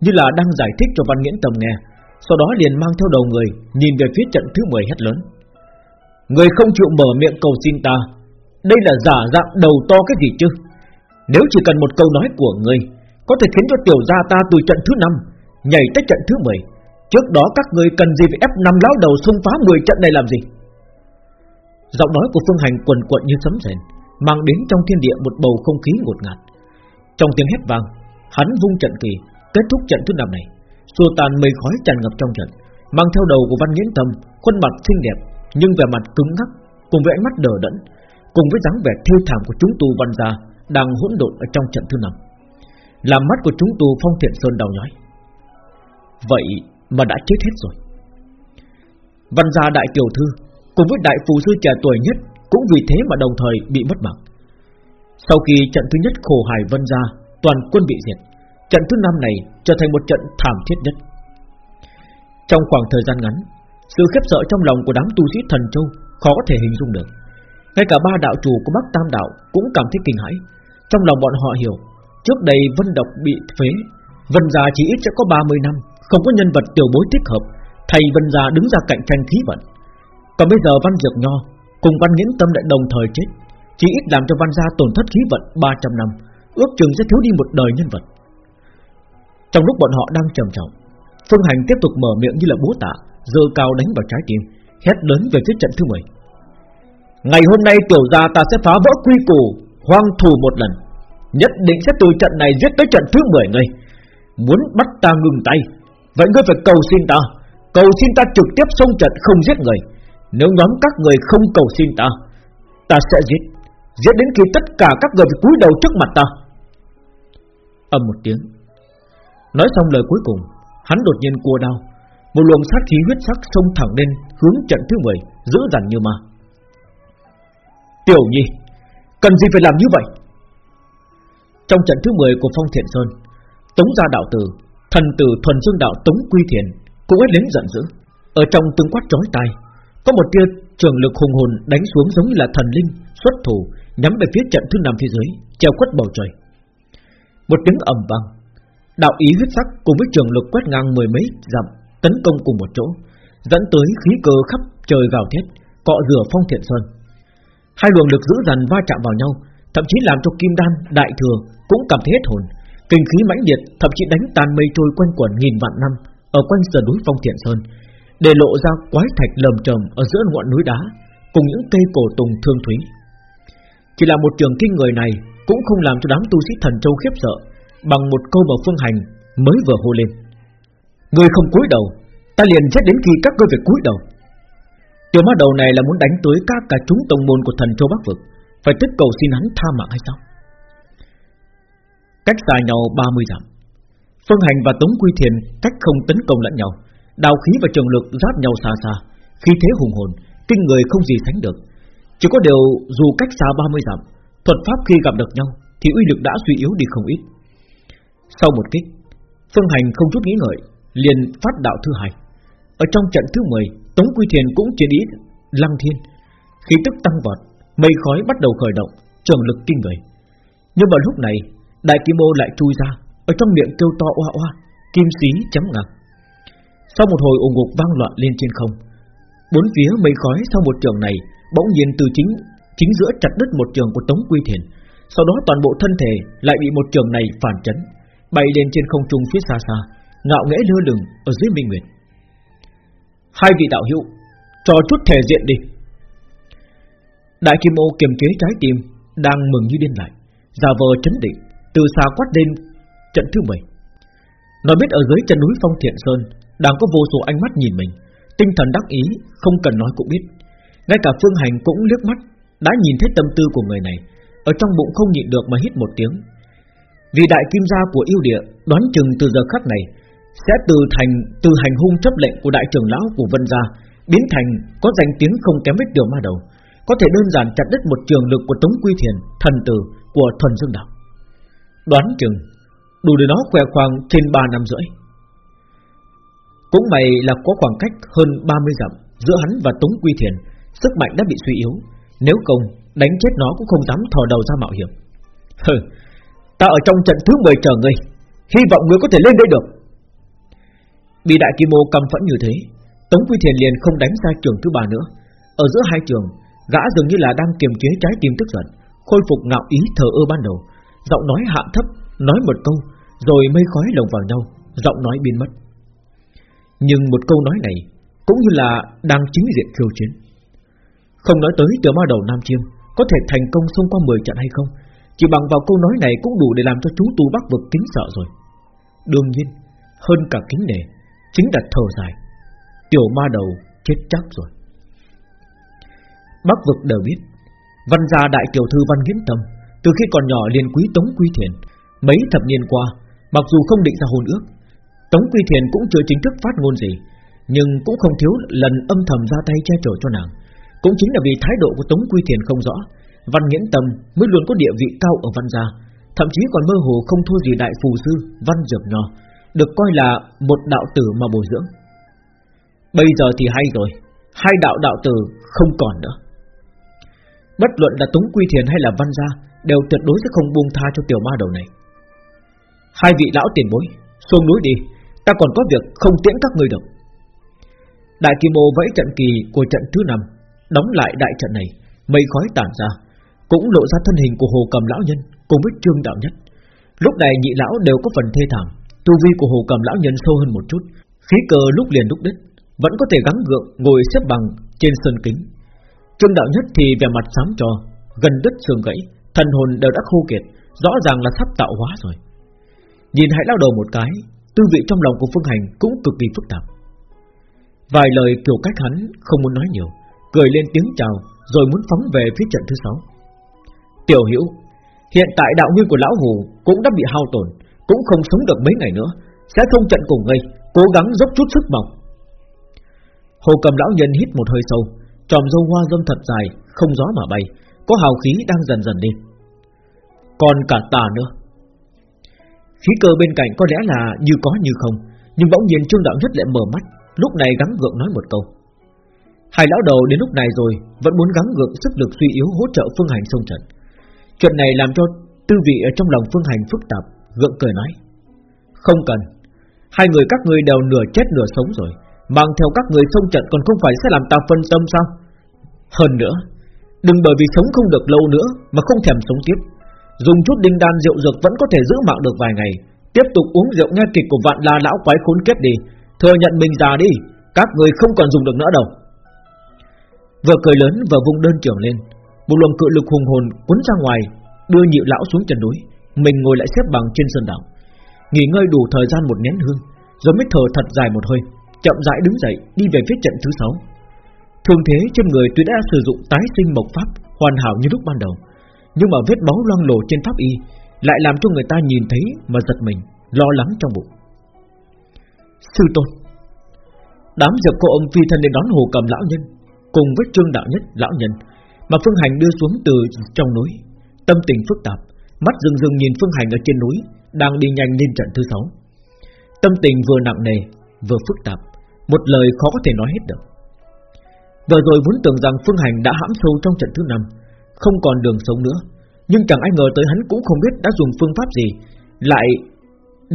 Như là đang giải thích cho Văn Nghiễn Tâm nghe. Sau đó liền mang theo đầu người, Nhìn về phía trận thứ 10 hét lớn. Người không chịu mở miệng cầu xin ta, Đây là giả dạng đầu to cái gì chứ? Nếu chỉ cần một câu nói của người, Có thể khiến cho tiểu gia ta từ trận thứ 5 Nhảy tới trận thứ 10 Trước đó các người cần gì phải ép năm lão đầu xung phá 10 trận này làm gì? Giọng nói của Phương Hành quần quận như sấm rền, Mang đến trong thiên địa một bầu không khí ngột ngạt. Trong tiếng hét vang, Hắn vung trận kỳ, Kết thúc trận thứ năm này. Xua tàn mây khói tràn ngập trong trận, Mang theo đầu của Văn Nghiễn Tâm Khuôn mặt xinh đẹp, Nhưng vẻ mặt cứng ngắc, Cùng với ánh mắt đờ đẫn, Cùng với dáng vẻ thiêu thảm của chúng tu văn gia Đang hỗn độn ở trong trận thứ năm. Làm mắt của chúng tu phong thiện sơn đau nhói. Vậy mà đã chết hết rồi. Văn gia đại tiểu thư, Cùng với đại phù sư trẻ tuổi nhất Cũng vì thế mà đồng thời bị mất mạng. Sau khi trận thứ nhất khổ hải vân gia Toàn quân bị diệt, Trận thứ năm này trở thành một trận thảm thiết nhất. Trong khoảng thời gian ngắn, Sự khiếp sợ trong lòng của đám tu sĩ thần châu Khó có thể hình dung được. Ngay cả ba đạo chủ của Bắc Tam Đạo Cũng cảm thấy kinh hãi. Trong lòng bọn họ hiểu, Trước đây Vân Độc bị phế, Vân Gia chỉ ít sẽ có 30 năm, Không có nhân vật tiểu bối thích hợp Thầy Vân Gia đứng ra cạnh tranh khí vận. Còn bây giờ Văn Dược Nho Cùng Văn Nghiễn Tâm lại đồng thời chết. Chỉ ít làm cho Văn Gia tổn thất khí vận 300 năm, Ước chừng sẽ thiếu đi một đời nhân vật. Trong lúc bọn họ đang trầm trọng, Phương Hành tiếp tục mở miệng như là búa tạ Dơ cao đánh vào trái tim, Hét lớn về phía trận thứ 10 Ngày hôm nay tiểu gia ta sẽ phá vỡ quy củ, Hoang thù một lần. Nhất định sẽ từ trận này giết tới trận thứ 10 người. Muốn bắt ta ngừng tay, Vậy ngươi phải cầu xin ta. Cầu xin ta trực tiếp xông trận không giết người. Nếu nhóm các người không cầu xin ta Ta sẽ giết. Giết đến khi tất cả các người cúi đầu trước mặt ta. Âm một tiếng. Nói xong lời cuối cùng Hắn đột nhiên cua đao. Một luồng sát khí huyết sắc xông thẳng lên Hướng trận thứ 10 Giữ dằn như ma. Tiểu nhi Cần gì phải làm như vậy? Trong trận thứ 10 của Phong Thiện Sơn Tống gia đạo tử Thần tử thuần dương đạo Tống Quy Thiền Cũng hét đến giận dữ. Ở trong tiếng quát chói tai Có một tia trường lực hùng hồn đánh xuống giống như là thần linh Xuất thủ Nhắm về phía trận thứ năm phía dưới Treo quất bầu trời. Một tiếng ầm vang. Đạo ý huyết sắc cùng với trường lực quét ngang mười mấy dặm Tấn công cùng một chỗ Dẫn tới khí cơ khắp trời gào thét Cọ rửa phong thiện sơn. Hai luồng lực dữ dằn va chạm vào nhau Thậm chí làm cho kim đan, đại thừa Cũng cảm thấy hết hồn. Kinh khí mãnh liệt thậm chí đánh tan mây trôi quanh quẩn nghìn vạn năm Ở quanh sườn núi phong thiện sơn Để lộ ra quái thạch lầm trầm Ở giữa ngọn núi đá Cùng những cây cổ tùng thương thúy. Chỉ là một trường kinh người này Cũng không làm cho đám tu sĩ thần châu khiếp sợ, Bằng một câu mà phương hành Mới vừa hô lên. Người không cúi đầu, Ta liền chết đến khi các ngươi phải cúi đầu. Tiểu ma đầu này là muốn đánh tới các cả chúng tông môn của thần châu Bắc Vực, Phải tức cầu xin hắn tha mạng hay sao? Cách xa nhau 30 dặm, Phương Hành và Tống Quy Thiền cách không tấn công lẫn nhau. Đào khí và trường lực giáp nhau xa xa Khi thế hùng hồn, Kinh người không gì sánh được. Chỉ có điều dù cách xa 30 dặm, Thuật pháp khi gặp được nhau Thì uy lực đã suy yếu đi không ít. Sau một kích, Phương Hành không chút nghĩ ngợi, Liền phát đạo thứ hai. Ở trong trận thứ 10 Tống Quy Thiền cũng chỉ ý Lăng thiên. Khi tức tăng vọt, Mây khói bắt đầu khởi động, Trường lực kinh người. Nhưng vào lúc này, Đại kim ô lại chui ra, Ở trong miệng kêu to oa oa, Kim xí chấm ngang Sau một hồi ủng ngục vang loạn lên trên không, Bốn phía mây khói sau một trường này Bỗng nhiên từ chính Chính giữa chặt đứt một trường của Tống Quy Thiền. Sau đó toàn bộ thân thể lại bị một trường này phản chấn, Bay lên trên không trung phía xa xa, Ngạo nghễ lơ lửng ở dưới minh nguyệt. Hai vị đạo hữu, Cho chút thể diện đi. Đại Kim Ô kiềm chế trái tim, Đang mừng như điên lại. Giả vờ chấn định, Từ xa quát lên, trận thứ 10 Nó biết ở dưới chân núi Phong Thiện Sơn, Đang có vô số ánh mắt nhìn mình. Tinh thần đắc ý, Không cần nói cũng biết. Ngay cả Phương Hành cũng liếc mắt, Đã nhìn thấy tâm tư của người này. Ở trong bụng không nhịn được mà hít một tiếng. Vì đại kim gia của yêu địa, Đoán chừng từ giờ khắc này, Sẽ từ thành, từ hành hung chấp lệnh của đại trưởng lão của Vân Gia, Biến thành có danh tiếng không kém vết tiểu ma đầu. Có thể đơn giản chặt đứt một trường lực của Tống Quy Thiền, Thần tử của Thuần Dương Đạo. Đoán chừng, Đủ để nó khỏe khoảng trên 3 năm rưỡi. Cũng mày là có khoảng cách hơn 30 dặm Giữa hắn và Tống Quy Thiền Sức mạnh đã bị suy yếu. Nếu không, đánh chết nó cũng không dám thò đầu ra mạo hiểm. Hừ, Ta ở trong trận thứ 10 chờ ngươi. Hy vọng ngươi có thể lên đây được. Bị đại kim ô cầm phẫn như thế, Tống Quy Thiền liền không đánh ra trường thứ ba nữa. Ở giữa hai trường, Gã dường như là đang kiềm chế trái tim tức giận, Khôi phục ngạo ý thờ ơ ban đầu. Giọng nói hạ thấp, Nói một câu, Rồi mây khói lồng vào nhau, Giọng nói biến mất. Nhưng một câu nói này Cũng như là đang chính diện khiêu chiến. Không nói tới tiểu ma đầu Nam Chiêm, Có thể thành công xông qua 10 trận hay không? Chỉ bằng vào câu nói này cũng đủ để làm cho chú tu bắc vực kính sợ rồi. Đương nhiên, Hơn cả kính nể, Chính là thở dài. Tiểu ma đầu chết chắc rồi. Bắc vực đều biết, Văn gia đại tiểu thư Văn Nghiễn Tâm, Từ khi còn nhỏ liền quý Tống Quy Thiền. Mấy thập niên qua, Mặc dù không định ra hôn ước, Tống Quy Thiền cũng chưa chính thức phát ngôn gì, Nhưng cũng không thiếu lần âm thầm ra tay che chở cho nàng. Cũng chính là vì thái độ của Tống Quy Thiền không rõ, Văn Nghiễn Tâm mới luôn có địa vị cao ở Văn gia, Thậm chí còn mơ hồ không thua gì đại phù sư Văn Dược Nho, Được coi là một đạo tử mà bồi dưỡng. Bây giờ thì hay rồi, Hai đạo đạo tử không còn nữa. Bất luận là Tống Quy Thiền hay là Văn Gia Đều tuyệt đối sẽ không buông tha cho tiểu ma đầu này. Hai vị lão tiền bối, Xuống núi đi, Ta còn có việc không tiễn các ngươi được. Đại Kim Ô vẫy trận kỳ của trận thứ năm Đóng lại đại trận này, Mây khói tản ra, Cũng lộ ra thân hình của Hồ Cầm Lão Nhân Cùng với Trương Đạo Nhất. Lúc này nhị lão đều có phần thê thảm, Tu vi của Hồ Cầm Lão Nhân sâu hơn một chút, Khí cơ lúc liền lúc đứt, Vẫn có thể gắng gượng ngồi xếp bằng trên sân kính. Trương Đạo Nhất thì vẻ mặt sám trò, Gần đứt xương gãy, Thần hồn đều đã khô kiệt, Rõ ràng là sắp tạo hóa rồi. Nhìn hãy lao đầu một cái, Tư vị trong lòng của Phương Hành cũng cực kỳ phức tạp. Vài lời kiểu cách hắn không muốn nói nhiều Cười lên tiếng chào, Rồi muốn phóng về phía trận thứ sáu. Tiểu Hữu, Hiện tại đạo nguyên của Lão Hồ Cũng đã bị hao tổn, Cũng không sống được mấy ngày nữa, Sẽ thông trận cùng ngươi, Cố gắng dốc chút sức mỏng. Hồ cầm lão nhân hít một hơi sâu, Tròm râu hoa râm thật dài, Không gió mà bay, Có hào khí đang dần dần đi Còn cả tà nữa. Khí cơ bên cạnh có lẽ là như có như không, Nhưng bỗng nhiên Trương Đạo Nhất lại mở mắt, Lúc này gắng gượng nói một câu. Hai lão đầu đến lúc này rồi Vẫn muốn gắng gượng sức lực suy yếu hỗ trợ Phương Hành sông trận Chuyện này làm cho tư vị ở trong lòng Phương Hành phức tạp, Gượng cười nói, Không cần, Hai người các ngươi đều nửa chết nửa sống rồi, Mang theo các người sông trận còn không phải sẽ làm ta phân tâm sao? Hơn nữa, Đừng bởi vì sống không được lâu nữa Mà không thèm sống tiếp. Dùng chút đinh đan rượu dược vẫn có thể giữ mạng được vài ngày. Tiếp tục uống rượu nghe kịch của vạn la lão quái khốn kiếp đi. Thừa nhận mình già đi, Các người không còn dùng được nữa đâu. Vừa cười lớn vừa vung đơn trưởng lên Một luồng cự lực hùng hồn cuốn ra ngoài Đưa nhị lão xuống chân núi Mình ngồi lại xếp bằng trên sơn đảo Nghỉ ngơi đủ thời gian một nén hương Rồi mới thở thật dài một hơi chậm rãi đứng dậy đi về phía trận thứ sáu. Thường thế trên người tuy đã sử dụng tái sinh mộc pháp hoàn hảo như lúc ban đầu, nhưng mà vết máu loang lổ trên pháp y lại làm cho người ta nhìn thấy mà giật mình, lo lắng trong bụng. Sư tôn, đám dược cô ông phi thân đến đón hồ cầm lão nhân, cùng với trương đạo nhất lão nhân, mà phương hành đưa xuống từ trong núi, tâm tình phức tạp, mắt dừng dừng nhìn phương hành ở trên núi đang đi nhanh lên trận thứ sáu. Tâm tình vừa nặng nề vừa phức tạp, một lời khó có thể nói hết được. Vừa rồi vốn tưởng rằng Phương Hành đã hãm sâu trong trận thứ năm Không còn đường sống nữa Nhưng chẳng ai ngờ tới hắn cũng không biết đã dùng phương pháp gì Lại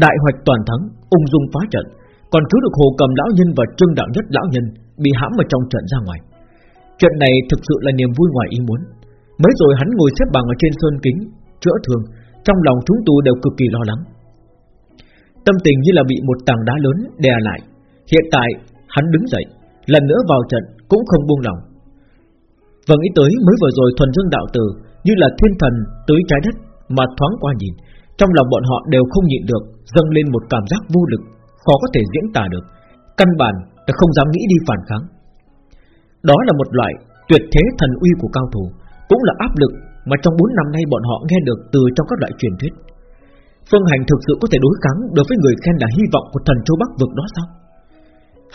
đại hoạch toàn thắng Ung dung phá trận Còn cứu được hồ cầm lão nhân và trương đạo nhất lão nhân Bị hãm ở trong trận ra ngoài. Chuyện này thực sự là niềm vui ngoài ý muốn. Mới rồi hắn ngồi xếp bằng ở trên sơn kính Chữa thường, Trong lòng chúng tu đều cực kỳ lo lắng. Tâm tình như là bị một tảng đá lớn đè lại. Hiện tại hắn đứng dậy Lần nữa vào trận cũng không buông lòng. Và nghĩ tới mới vừa rồi thuần dương đạo tử Như là thiên thần tới trái đất Mà thoáng qua nhìn Trong lòng bọn họ đều không nhịn được Dâng lên một cảm giác vô lực Khó có thể diễn tả được. Căn bản là không dám nghĩ đi phản kháng. Đó là một loại tuyệt thế thần uy của cao thủ, Cũng là áp lực mà trong 4 năm nay bọn họ nghe được từ trong các loại truyền thuyết. Phương Hành thực sự có thể đối kháng đối với người khen là hy vọng của thần châu Bắc vực đó sao?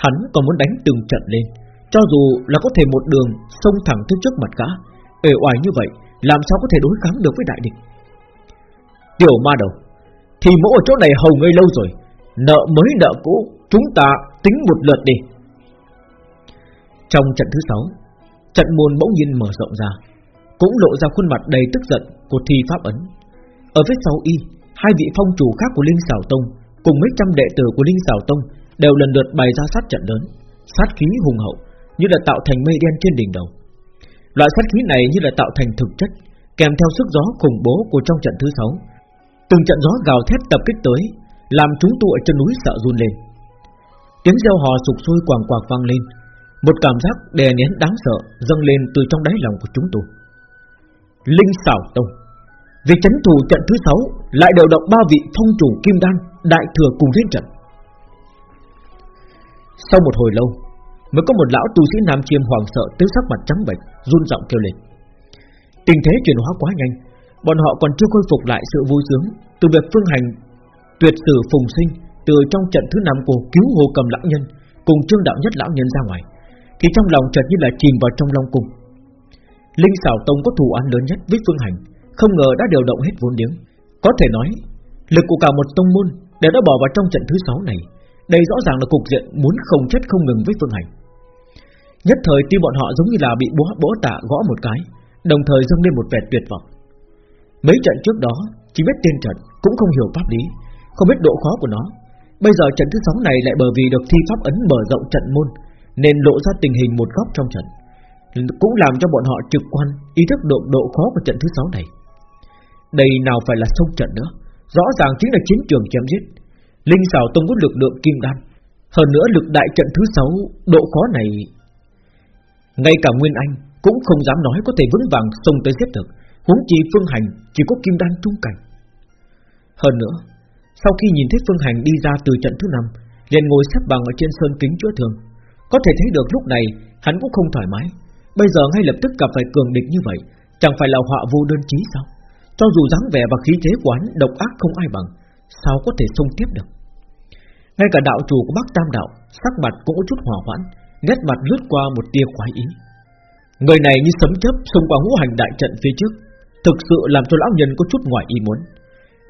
Hắn còn muốn đánh từng trận lên, Cho dù là có thể một đường Xông thẳng tới trước mặt gã ể oải như vậy, Làm sao có thể đối kháng được với đại địch? Tiểu ma đầu, Thì mẫu ở chỗ này hầu ngươi lâu rồi, Nợ mới nợ cũ, Chúng ta tính một lượt đi. Trong trận thứ sáu. Trận môn bỗng nhiên mở rộng ra, Cũng lộ ra khuôn mặt đầy tức giận Của thi pháp ấn. Ở phía sau y, Hai vị phong chủ khác của Linh Sảo Tông Cùng mấy trăm đệ tử của Linh Sảo Tông Đều lần lượt bày ra sát trận lớn, Sát khí hùng hậu Như là tạo thành mây đen trên đỉnh đầu. Loại sát khí này như là tạo thành thực chất, Kèm theo sức gió khủng bố của trong trận thứ sáu. Từng trận gió gào thét tập kích tới, Làm chúng tu ở chân núi sợ run lên. Tiếng reo hò sục sôi quàng quạc vang lên một cảm giác đè nén đáng sợ dâng lên từ trong đáy lòng của chúng tôi. Linh xảo tông. Vì chấn thủ trận thứ sáu, Lại điều động ba vị phong chủ kim đan, Đại thừa cùng lên trận. Sau một hồi lâu, Mới có một lão tu sĩ nam chiêm hoàng sợ Tới sắc mặt trắng bệch, run giọng kêu lên. Tình thế chuyển hóa quá nhanh, Bọn họ còn chưa khôi phục lại sự vui sướng Từ việc phương hành Tuyệt sử phùng sinh Từ trong trận thứ năm của cứu hồ cầm lão nhân Cùng trương đạo nhất lão nhân ra ngoài. Thì trong lòng chợt như là chìm vào trong long cung. Linh xảo tông có thù án lớn nhất với phương hành, Không ngờ đã điều động hết vốn liếng. Có thể nói, Lực của cả một tông môn Đều đã bỏ vào trong trận thứ sáu này. Đây rõ ràng là cục diện muốn không chết không ngừng với phương hành. Nhất thời tuy bọn họ giống như là bị bố bố tạ gõ một cái, Đồng thời dâng lên một vẻ tuyệt vọng. Mấy trận trước đó, Chỉ biết tên trận, cũng không hiểu pháp lý, Không biết độ khó của nó. Bây giờ trận thứ sáu này lại bởi vì được thi pháp ấn mở rộng trận môn nên lộ ra tình hình một góc trong trận Cũng làm cho bọn họ trực quan Ý thức độ độ khó của trận thứ sáu này. Đây nào phải là sông trận nữa Rõ ràng chính là chiến trường chém giết. Linh xảo tông có lực lượng kim đan Hơn nữa lực đại trận thứ sáu Độ khó này Ngay cả Nguyên Anh Cũng không dám nói có thể vững vàng xông tới giết được huống chi Phương Hành chỉ có kim đan trung cảnh. Hơn nữa, sau khi nhìn thấy Phương Hành đi ra từ trận thứ năm, liền ngồi xếp bằng ở trên sơn kính chữa thường có thể thấy được lúc này hắn cũng không thoải mái. Bây giờ ngay lập tức gặp phải cường địch như vậy, chẳng phải là họa vô đơn chí sao? Cho dù dáng vẻ và khí thế quán độc ác không ai bằng, sao có thể xông tiếp được? Ngay cả đạo chủ của Bắc Tam đạo, sắc mặt cũng có chút hòa hoãn, nét mặt lướt qua một tia khoái ý. Người này như sấm chớp xông qua ngũ hành đại trận phía trước, Thực sự làm cho lão nhân có chút ngoài ý muốn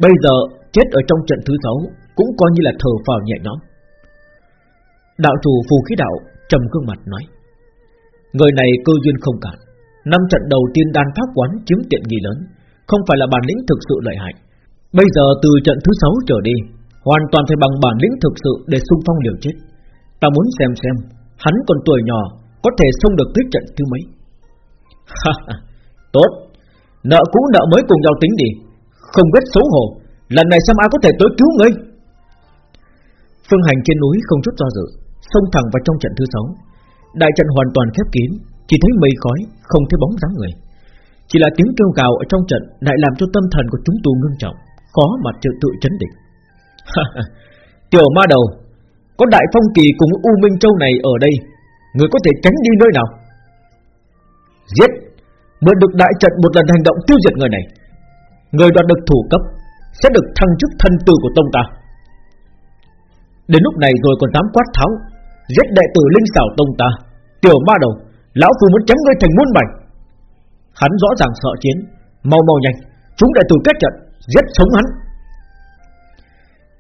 Bây giờ chết ở trong trận thứ sáu Cũng coi như là thờ phào nhẹ nhõm Đạo chủ phù khí đạo trầm gương mặt nói. Người này cơ duyên không cản Năm trận đầu tiên đan pháp quán chiếm tiện nghi lớn, Không phải là bản lĩnh thực sự lợi hại. Bây giờ từ trận thứ sáu trở đi, Hoàn toàn phải bằng bản lĩnh thực sự Để xung phong liều chết. Ta muốn xem xem, Hắn còn tuổi nhỏ, Có thể xông được tới trận thứ mấy? Tốt. Nợ cũ nợ mới cùng nhau tính đi. Không biết xấu hổ, Lần này xem ai có thể tới cứu ngươi. Phương hành trên núi không chút do dự Xông thẳng vào trong trận thứ sáu. Đại trận hoàn toàn khép kín, Chỉ thấy mây khói, không thấy bóng dáng người. Chỉ là tiếng kêu gào ở trong trận Lại làm cho tâm thần của chúng tu ngưng trọng, Khó mà tự tự chấn định. Tiểu ma đầu, Có đại phong kỳ cùng U Minh Châu này ở đây, Người có thể tránh đi nơi nào? Giết! Mượn được đại trận một lần hành động tiêu diệt người này. Người đoạt được thủ cấp Sẽ được thăng chức thân tư của tông ta. Đến lúc này rồi còn dám quát tháo Giết đệ tử linh xảo tông ta. Tiểu ma đầu, Lão phu muốn chém ngươi thành muôn mảnh. Hắn rõ ràng sợ chiến, Mau mau nhanh, Chúng đệ tử kết trận, Giết sống hắn.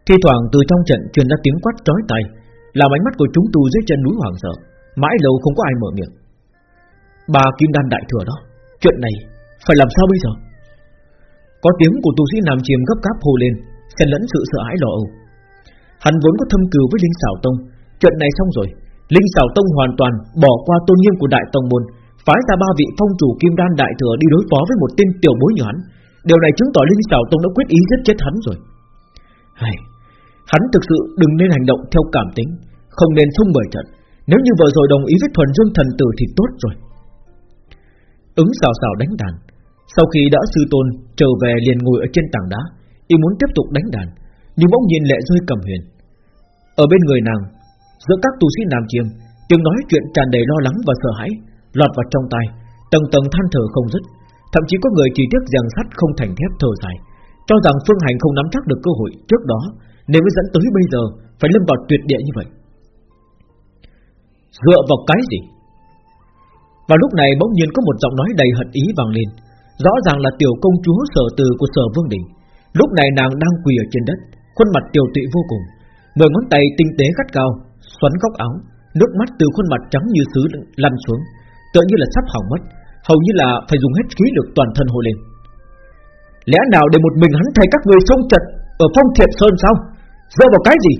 Thi thoảng từ trong trận truyền ra tiếng quát trói tai, Làm ánh mắt của chúng tu dưới chân núi hoàng sợ, Mãi lâu không có ai mở miệng. Bà kim đan đại thừa đó, Chuyện này phải làm sao bây giờ? Có tiếng của tu sĩ Nam Chiêm gấp gáp hô lên, Xen lẫn sự sợ hãi lo âu. Hắn vốn có thâm cừu với Linh Sảo Tông Chuyện này xong rồi Linh Sảo Tông hoàn toàn bỏ qua tôn nghiêm của Đại Tông Môn Phái ra ba vị phong chủ Kim Đan Đại Thừa Đi đối phó với một tên tiểu bối như hắn. Điều này chứng tỏ Linh Sảo Tông đã quyết ý giết chết hắn rồi. Hay, Hắn thực sự đừng nên hành động theo cảm tính Không nên xung bởi trận. Nếu như vừa rồi đồng ý với thuần dương thần tử thì tốt rồi. Ứng xào xào đánh đàn. Sau khi đã sư tôn trở về liền ngồi ở trên tảng đá Y muốn tiếp tục đánh đàn Nhưng bỗng nhiên lệ rơi cầm huyền. Ở bên người nàng Giữa các tu sĩ nam chiêm, Tiếng nói chuyện tràn đầy lo lắng và sợ hãi, Lọt vào trong tai, Tầng tầng than thở không dứt. Thậm chí có người chỉ tiếc rằng sắt không thành thép thở dài, Cho rằng Phương Hành không nắm chắc được cơ hội trước đó, Nên mới dẫn tới bây giờ Phải lâm vào tuyệt địa như vậy. Dựa vào cái gì? Và lúc này bỗng nhiên có một giọng nói đầy hận ý vang lên, Rõ ràng là tiểu công chúa sở từ của sở vương đình. Lúc này nàng đang quỳ ở trên đất, Khuôn mặt tiểu tụy vô cùng Mười ngón tay tinh tế gắt cao Xoắn góc áo, Nước mắt từ khuôn mặt trắng như sứ lăn xuống, Tựa như là sắp hỏng mất, Hầu như là phải dùng hết khí lực toàn thân hồi lên. Lẽ nào để một mình hắn thay các người sông chật Ở phong thiệp sơn sao? Dựa vào cái gì?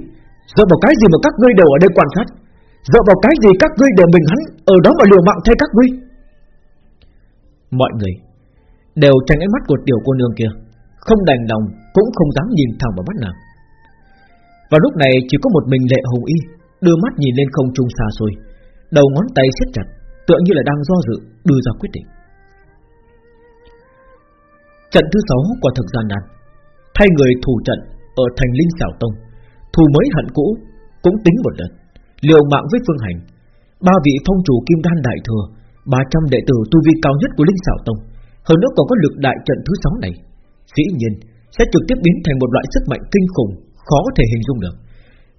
Dựa vào cái gì mà các ngươi đều ở đây quan sát? Dựa vào cái gì các ngươi để mình hắn Ở đó mà liều mạng thay các ngươi? Mọi người Đều tránh ánh mắt của tiểu cô nương kia, Không đành lòng Cũng không dám nhìn thẳng vào mắt nàng. Và lúc này chỉ có một mình lệ hồng y Đưa mắt nhìn lên không trung xa xôi. Đầu ngón tay siết chặt, Tựa như là đang do dự, đưa ra quyết định. Trận thứ sáu qua thực gian nan Thay người thủ trận Ở thành linh Sảo tông. Thù mới hận cũ, Cũng tính một lần. Liều mạng với phương hành. Ba vị phong chủ kim đan đại thừa 300 đệ tử tu vi cao nhất của linh Sảo tông. Hơn nữa còn có lực đại trận thứ sáu này. Dĩ nhiên, sẽ trực tiếp biến thành một loại sức mạnh kinh khủng, Khó thể hình dung được.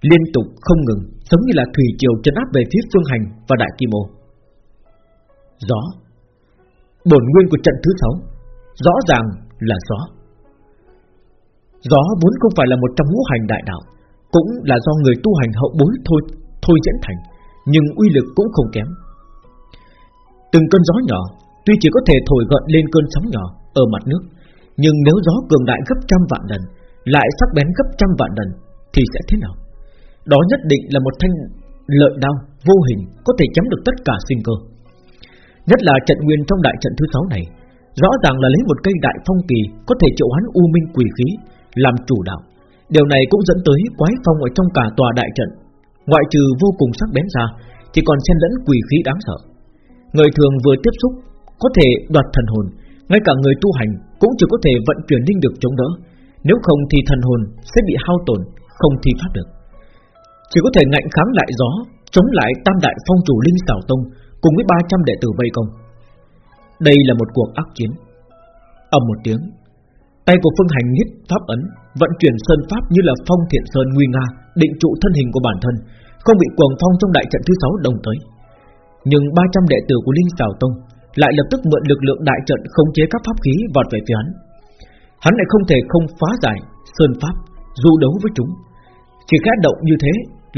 Liên tục không ngừng, Giống như là thủy triều chấn áp về phía phương hành và đại kim ô. Gió, Bổn nguyên của trận thứ sáu, Rõ ràng là gió. Gió vốn không phải là một trong ngũ hành đại đạo, Cũng là do người tu hành hậu bối thôi Thôi diễn thành, Nhưng uy lực cũng không kém. Từng cơn gió nhỏ, Tuy chỉ có thể thổi gợn lên cơn sóng nhỏ Ở mặt nước, Nhưng nếu gió cường đại gấp trăm vạn lần, Lại sắc bén gấp trăm vạn lần, Thì sẽ thế nào? Đó nhất định là một thanh lợi đao Vô hình có thể chém được tất cả sinh cơ. Nhất là trận nguyên trong đại trận thứ sáu này, Rõ ràng là lấy một cây đại phong kỳ Có thể triệu hoán u minh quỷ khí Làm chủ đạo. Điều này cũng dẫn tới quái phong ở trong cả tòa đại trận. Ngoại trừ vô cùng sắc bén ra Thì còn xen lẫn quỷ khí đáng sợ. Người thường vừa tiếp xúc, Có thể đoạt thần hồn, Ngay cả người tu hành cũng chỉ có thể vận chuyển linh được chống đỡ. Nếu không thì thần hồn sẽ bị hao tổn, Không thi pháp được. Chỉ có thể ngạnh kháng lại gió, Chống lại tam đại phong chủ linh xảo tông Cùng với 300 đệ tử vây công. Đây là một cuộc ác chiến. Ầm một tiếng, Tay của Phương Hành nhất pháp ấn, Vận chuyển sơn pháp như là phong thiện sơn nguy nga, Định trụ thân hình của bản thân, Không bị cuồng phong trong đại trận thứ 6 đồng tới. Nhưng 300 đệ tử của Linh Xào Tông Lại lập tức mượn lực lượng đại trận Khống chế các pháp khí vọt về phía hắn. Hắn lại không thể không phá giải Sơn pháp, du đấu với chúng. Chỉ khẽ động như thế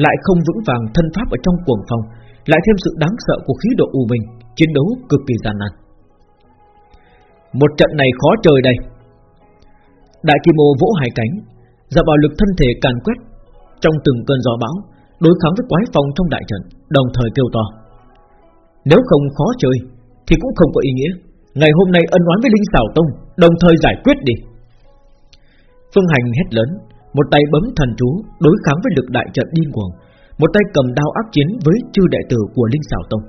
Lại không vững vàng thân pháp ở trong cuồng phong lại thêm sự đáng sợ của khí độ u minh, chiến đấu cực kỳ gian nan. Một trận này khó chơi đây. Đại Kim Ô vỗ hai cánh, dập vào lực thân thể càn quét trong từng cơn gió bão, đối kháng với quái phong trong đại trận, đồng thời kêu to. Nếu không khó chơi, thì cũng không có ý nghĩa. Ngày hôm nay ân oán với Linh Sảo Tông, đồng thời giải quyết đi. Phương Hành hét lớn, một tay bấm thần chú đối kháng với lực đại trận điên cuồng, một tay cầm đao ác chiến với chư đệ tử của Linh Sảo Tông.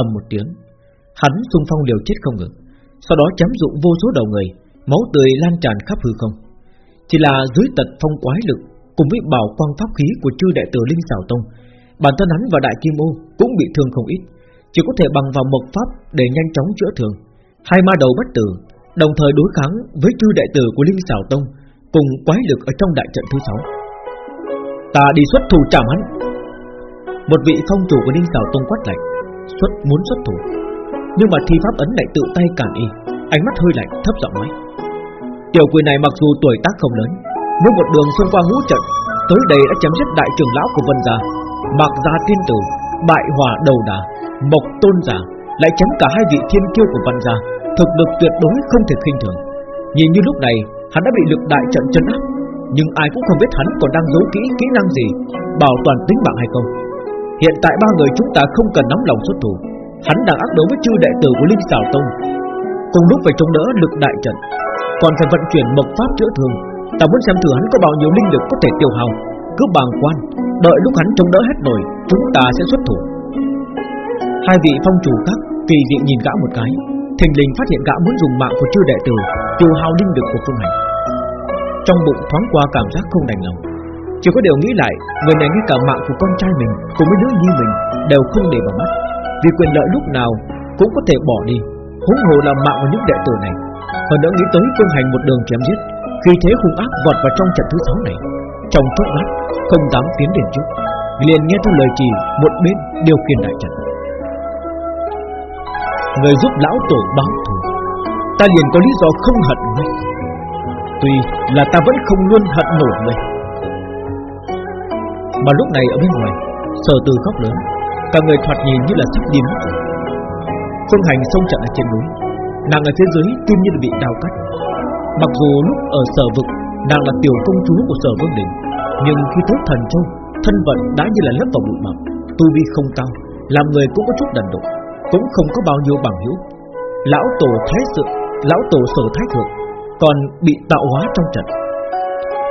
ầm một tiếng, hắn xung phong liều chết không ngừng, sau đó chém dụng vô số đầu người, máu tươi lan tràn khắp hư không. Chỉ là dưới tật phong quái lực cùng với bảo quang pháp khí của chư đệ tử Linh Sảo Tông, bản thân hắn và Đại Kim Ô cũng bị thương không ít, chỉ có thể bằng vào mộc pháp để nhanh chóng chữa thương. Hai ma đầu bất tử, đồng thời đối kháng với chư đệ tử của Linh Sảo Tông cùng quái lực ở trong đại trận thứ sáu. Ta đi xuất thủ chạm hắn. Một vị phong chủ của Ninh Sảo Tông quát lạnh, Xuất, muốn xuất thủ. Nhưng mà thi pháp ấn lại tự tay cản y, Ánh mắt hơi lạnh, thấp giọng nói. Tiểu quỷ này mặc dù tuổi tác không lớn Nhưng một đường xông qua ngũ trận, Tới đây đã chém giết đại trưởng lão của Vân Gia, Mạc Gia Thiên Tử, Bại hòa đầu đà, Mộc Tôn Giả, Lại chém cả hai vị thiên kiêu của Vân Gia, Thực lực tuyệt đối không thể khinh thường. Nhìn như lúc này Hắn đã bị lực đại trận chấn áp, nhưng ai cũng không biết hắn còn đang giấu kỹ kỹ năng gì, Bảo toàn tính mạng hay không. Hiện tại ba người chúng ta không cần nóng lòng xuất thủ. Hắn đang ác đấu với chư đệ tử của Linh Sảo Tông. Cùng lúc phải chống đỡ lực đại trận, Còn phải vận chuyển mộc pháp chữa thương. Ta muốn xem thử hắn có bao nhiêu linh lực có thể tiêu hao. Cứ bàng quan, Đợi lúc hắn chống đỡ hết nổi Chúng ta sẽ xuất thủ. Hai vị phong chủ khác kỳ dị nhìn gã một cái, Thình lình phát hiện gã muốn dùng mạng của chư đệ tử. Tiêu hao linh lực của phương hành. Trong bụng thoáng qua cảm giác không đành lòng, Chỉ có điều nghĩ lại, Người này ngay cả mạng của con trai mình Cùng với nữ nhi mình Đều không để vào mắt. Vì quyền lợi lúc nào cũng có thể bỏ đi, Huống hồ là mạng của những đệ tử này. Hơn nữa nghĩ tới phương hành một đường chém giết Khi thế hung ác vọt vào trong trận thứ sáu này, Trong chốc lát Không dám tiến đến trước, liền nghe theo lời chỉ một bên điều khiển đại trận. Người giúp lão tổ báo thù ta liền có lý do không hận ngươi. Tuy là ta vẫn không luôn hận nổi ngươi. Mà lúc này ở bên ngoài sở từ khóc lớn cả người thoạt nhìn như là sắp điên mất phương hành sông trận ở trên núi nàng ở phía dưới như là bị đau cắt. Mặc dù lúc ở sở vực nàng là tiểu công chúa của sở vương đình nhưng khi tới thần châu thân vận đã như là lấp vào bụi bặm, tu vi không cao, làm người cũng có chút đần độn, cũng không có bao nhiêu bằng hữu. Lão tổ thái sự, lão tổ sở thái thượng, còn bị tạo hóa trong trận.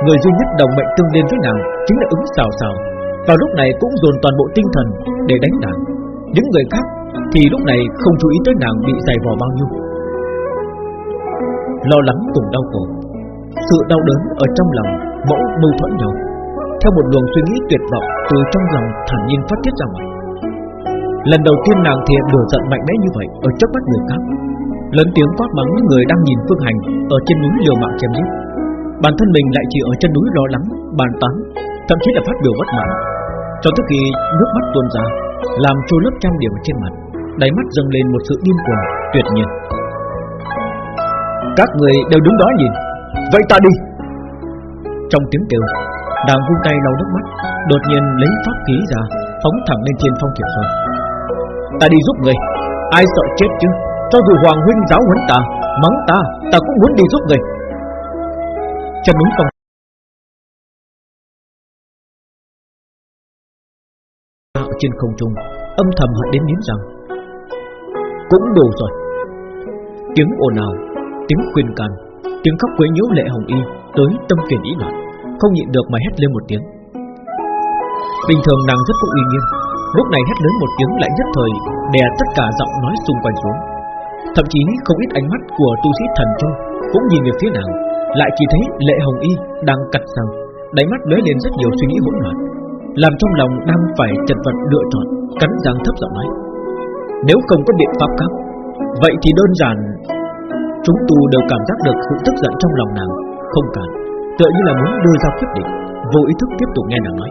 Người duy nhất đồng mệnh tương liên với nàng chính là ứng xào xào, vào lúc này cũng dồn toàn bộ tinh thần để đánh nàng. Những người khác thì lúc này không chú ý tới nàng bị dày vò bao nhiêu. Lo lắng cùng đau khổ, sự đau đớn ở trong lòng mẫu mâu thuẫn nhau theo một luồng suy nghĩ tuyệt vọng từ trong lòng thản nhiên phát tiết ra ngoài. Lần đầu tiên nàng thì lửa giận mạnh mẽ như vậy ở trước mắt người khác, lớn tiếng quát mắng những người đang nhìn Phương Hành ở trên núi liều mạng chém giết. Bản thân mình lại chỉ ở chân núi lo lắng, bàn tán, thậm chí là phát biểu bất mãn, cho tới khi nước mắt tuôn ra, làm trôi lớp trang điểm trên mặt, đáy mắt dâng lên một sự điên cuồng tuyệt nhiên. Các người đều đứng đó nhìn, vậy ta đi. Trong tiếng kêu, Nàng vung tay lau nước mắt Đột nhiên lấy pháp khí ra Phóng thẳng lên trên phong kiệt sơn Ta đi giúp người Ai sợ chết chứ cho dù Hoàng Huynh giáo huấn ta Mắng ta Ta cũng muốn đi giúp người Trần núi phong trên không trung âm thầm hận đến miếng rằng cũng đủ rồi tiếng ồn ào tiếng khuyên can tiếng khóc quấy nhiễu lệ hồng y tới tâm phiền ý loạn không nhịn được mà hét lên một tiếng. Bình thường nàng rất có uy nghiêm, lúc này hét lớn một tiếng lại nhất thời đè tất cả giọng nói xung quanh xuống. Thậm chí không ít ánh mắt của tu sĩ thần châu cũng nhìn về phía nàng, lại chỉ thấy lệ hồng y đang cật răng, đáy mắt lóe lên rất nhiều suy nghĩ hỗn loạn, làm trong lòng đang phải chật vật lựa chọn, cắn răng thấp giọng nói: nếu không có biện pháp khác, vậy thì đơn giản chúng tu đều cảm giác được sự tức giận trong lòng nàng, không cản tựa như là muốn đưa ra quyết định, vô ý thức tiếp tục nghe nàng nói.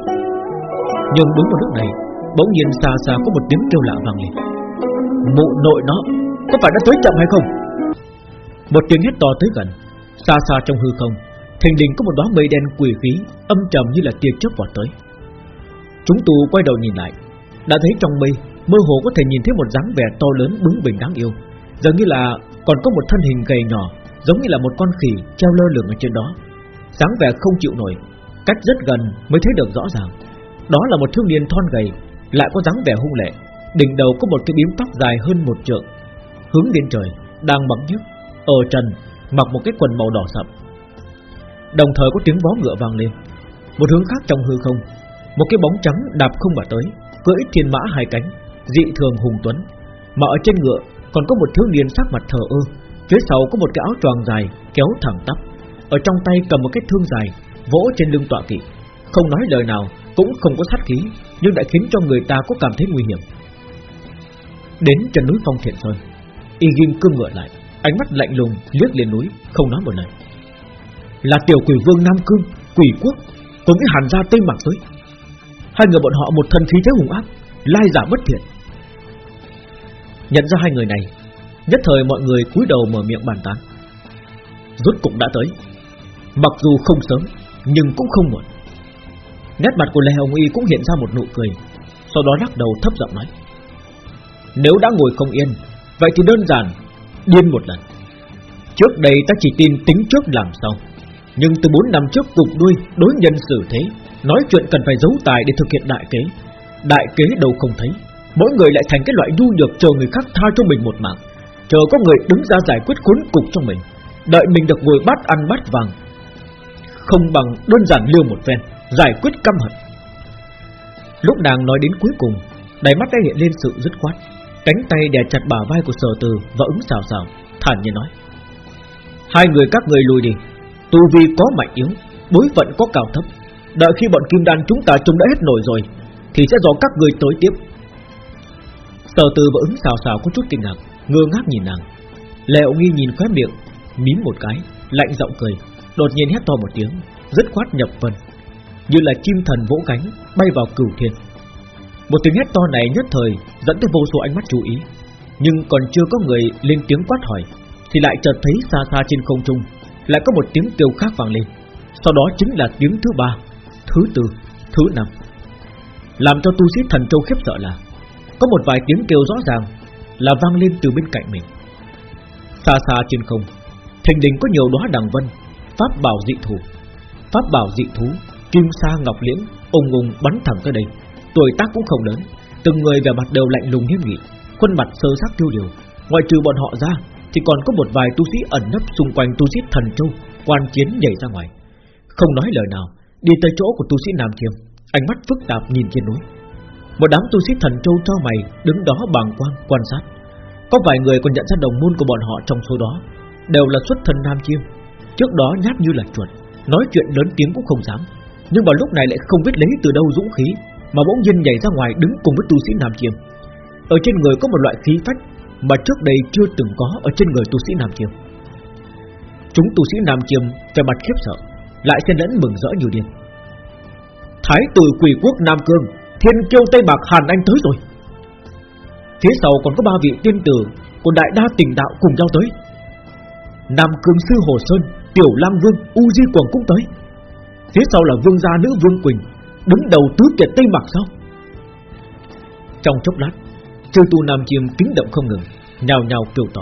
Nhưng đúng vào lúc này, bỗng nhiên xa xa có một tiếng kêu lạ vang lên. Mụ nội nó, có phải đã tới chậm hay không? Một tiếng hét to tới gần, xa xa trong hư không, Thành đình có một đóa mây đen quỷ khí, âm trầm như là tia chớp vọt tới. Chúng tu quay đầu nhìn lại, đã thấy trong mây mơ hồ có thể nhìn thấy một dáng vẻ to lớn bướng bỉnh đáng yêu, giống như là còn có một thân hình gầy nhỏ, giống như là một con khỉ treo lơ lửng ở trên đó, dáng vẻ không chịu nổi, cách rất gần mới thấy được rõ ràng. Đó là một thiếu niên thon gầy, lại có dáng vẻ hung lệ, đỉnh đầu có một cái bím tóc dài hơn một trượng, hướng lên trời, đang bắn nhức, ở trần mặc một cái quần màu đỏ sậm. Đồng thời có tiếng vó ngựa vang lên. Một hướng khác trong hư không, một cái bóng trắng đạp không mà tới, cưỡi thiên mã hai cánh, dị thường hùng tuấn, mà ở trên ngựa còn có một thiếu niên sắc mặt thờ ơ, phía sau có một cái áo choàng dài kéo thẳng tắp, ở trong tay cầm một cái thương dài vỗ trên lưng tọa kỵ, không nói lời nào, cũng không có sát khí, nhưng đã khiến cho người ta có cảm thấy nguy hiểm. Đến chân núi Phong Thiện Sơn, Y Ghim cương ngựa lại, ánh mắt lạnh lùng liếc lên núi, không nói một lời. Là tiểu quỷ vương Nam Cương, quỷ quốc, cùng với Hàn gia Tây Mạc tới. Hai người bọn họ một thân khí thế hùng ác, lai giả bất thiện. Nhận ra hai người này, nhất thời mọi người cúi đầu mở miệng bàn tán. Rốt cục đã tới, Mặc dù không sớm Nhưng cũng không muộn Nét mặt của Lê Hồng Y cũng hiện ra một nụ cười Sau đó lắc đầu thấp giọng nói Nếu đã ngồi không yên Vậy thì đơn giản, Điên một lần. Trước đây ta chỉ tin tính trước làm sau. Nhưng từ 4 năm trước cục đuôi Đối nhân xử thế, Nói chuyện cần phải giấu tài để thực hiện đại kế. Đại kế đâu không thấy, Mỗi người lại thành cái loại nhu nhược chờ người khác tha cho mình một mạng. Chờ có người đứng ra giải quyết cuốn cục cho mình, Đợi mình được ngồi bát ăn bát vàng. Không bằng đơn giản liêu một phen, Giải quyết căm hận. Lúc nàng nói đến cuối cùng, Đáy mắt đã hiện lên sự dứt khoát. Cánh tay đè chặt bả vai của sở từ Và ứng xào xào, Thản nhiên nói. Hai người các người lùi đi. Tu vi có mạnh yếu Bối phận có cao thấp. Đợi khi bọn kim đan chúng ta chúng đã hết nổi rồi, Thì sẽ do các người tới tiếp. Sở từ và ứng xào xào có chút kinh ngạc, Ngơ ngác nhìn nàng. Lệ nghi nhìn khóe miệng, Mím một cái, Lạnh giọng cười, Đột nhiên hét to một tiếng Rất khoát nhập vân. Như là chim thần vỗ cánh, Bay vào cửu thiên. Một tiếng hét to này nhất thời Dẫn tới vô số ánh mắt chú ý. Nhưng còn chưa có người lên tiếng quát hỏi, Thì lại chợt thấy xa xa trên không trung Lại có một tiếng kêu khác vang lên. Sau đó chính là tiếng thứ ba, Thứ tư, Thứ năm. Làm cho tu sĩ thần châu khiếp sợ là Có một vài tiếng kêu rõ ràng Là vang lên từ bên cạnh mình. Xa xa trên không, Thình đình có nhiều đóa đằng vân, Pháp bảo dị thủ Pháp bảo dị thú, Kim sa ngọc liễn Ung ung bắn thẳng tới đây. Tuổi tác cũng không lớn, Từng người về mặt đều lạnh lùng nghiêm nghị, Khuôn mặt sơ sắc tiêu điều. Ngoài trừ bọn họ ra Thì còn có một vài tu sĩ ẩn nấp xung quanh tu sĩ thần châu, Quan chiến nhảy ra ngoài. Không nói lời nào, Đi tới chỗ của tu sĩ Nam Chiêm Ánh mắt phức tạp nhìn trên núi. Một đám tu sĩ thần châu cho mày Đứng đó bàng quan quan sát. Có vài người còn nhận ra đồng môn của bọn họ trong số đó, Đều là xuất thân Nam Chiêm. Trước đó nhát như là chuột, Nói chuyện lớn tiếng cũng không dám, Nhưng vào lúc này lại không biết lấy từ đâu dũng khí mà bỗng nhiên nhảy ra ngoài đứng cùng với tu sĩ Nam Chiêm. Ở trên người có một loại khí phách Mà trước đây chưa từng có Ở trên người tu sĩ Nam Chiêm. Chúng tu sĩ Nam Chiêm về mặt khiếp sợ, Lại xen lẫn mừng rỡ như điên. Thái tử quỷ quốc Nam Cương, Thiên kiêu Tây Bạc Hàn Anh tới rồi. Phía sau còn có ba vị tiên tử Của đại đa tình đạo cùng nhau tới. Nam Cương Sư Hồ Sơn, Tiểu Lam Vương, U Di quảng cũng tới. Phía sau là vương gia nữ Vương Quỳnh Đứng đầu tứ kiệt Tây Mạc sao? Trong chốc lát, Chư tu Nam Chiêm kính động không ngừng, Nhào nhào kêu to.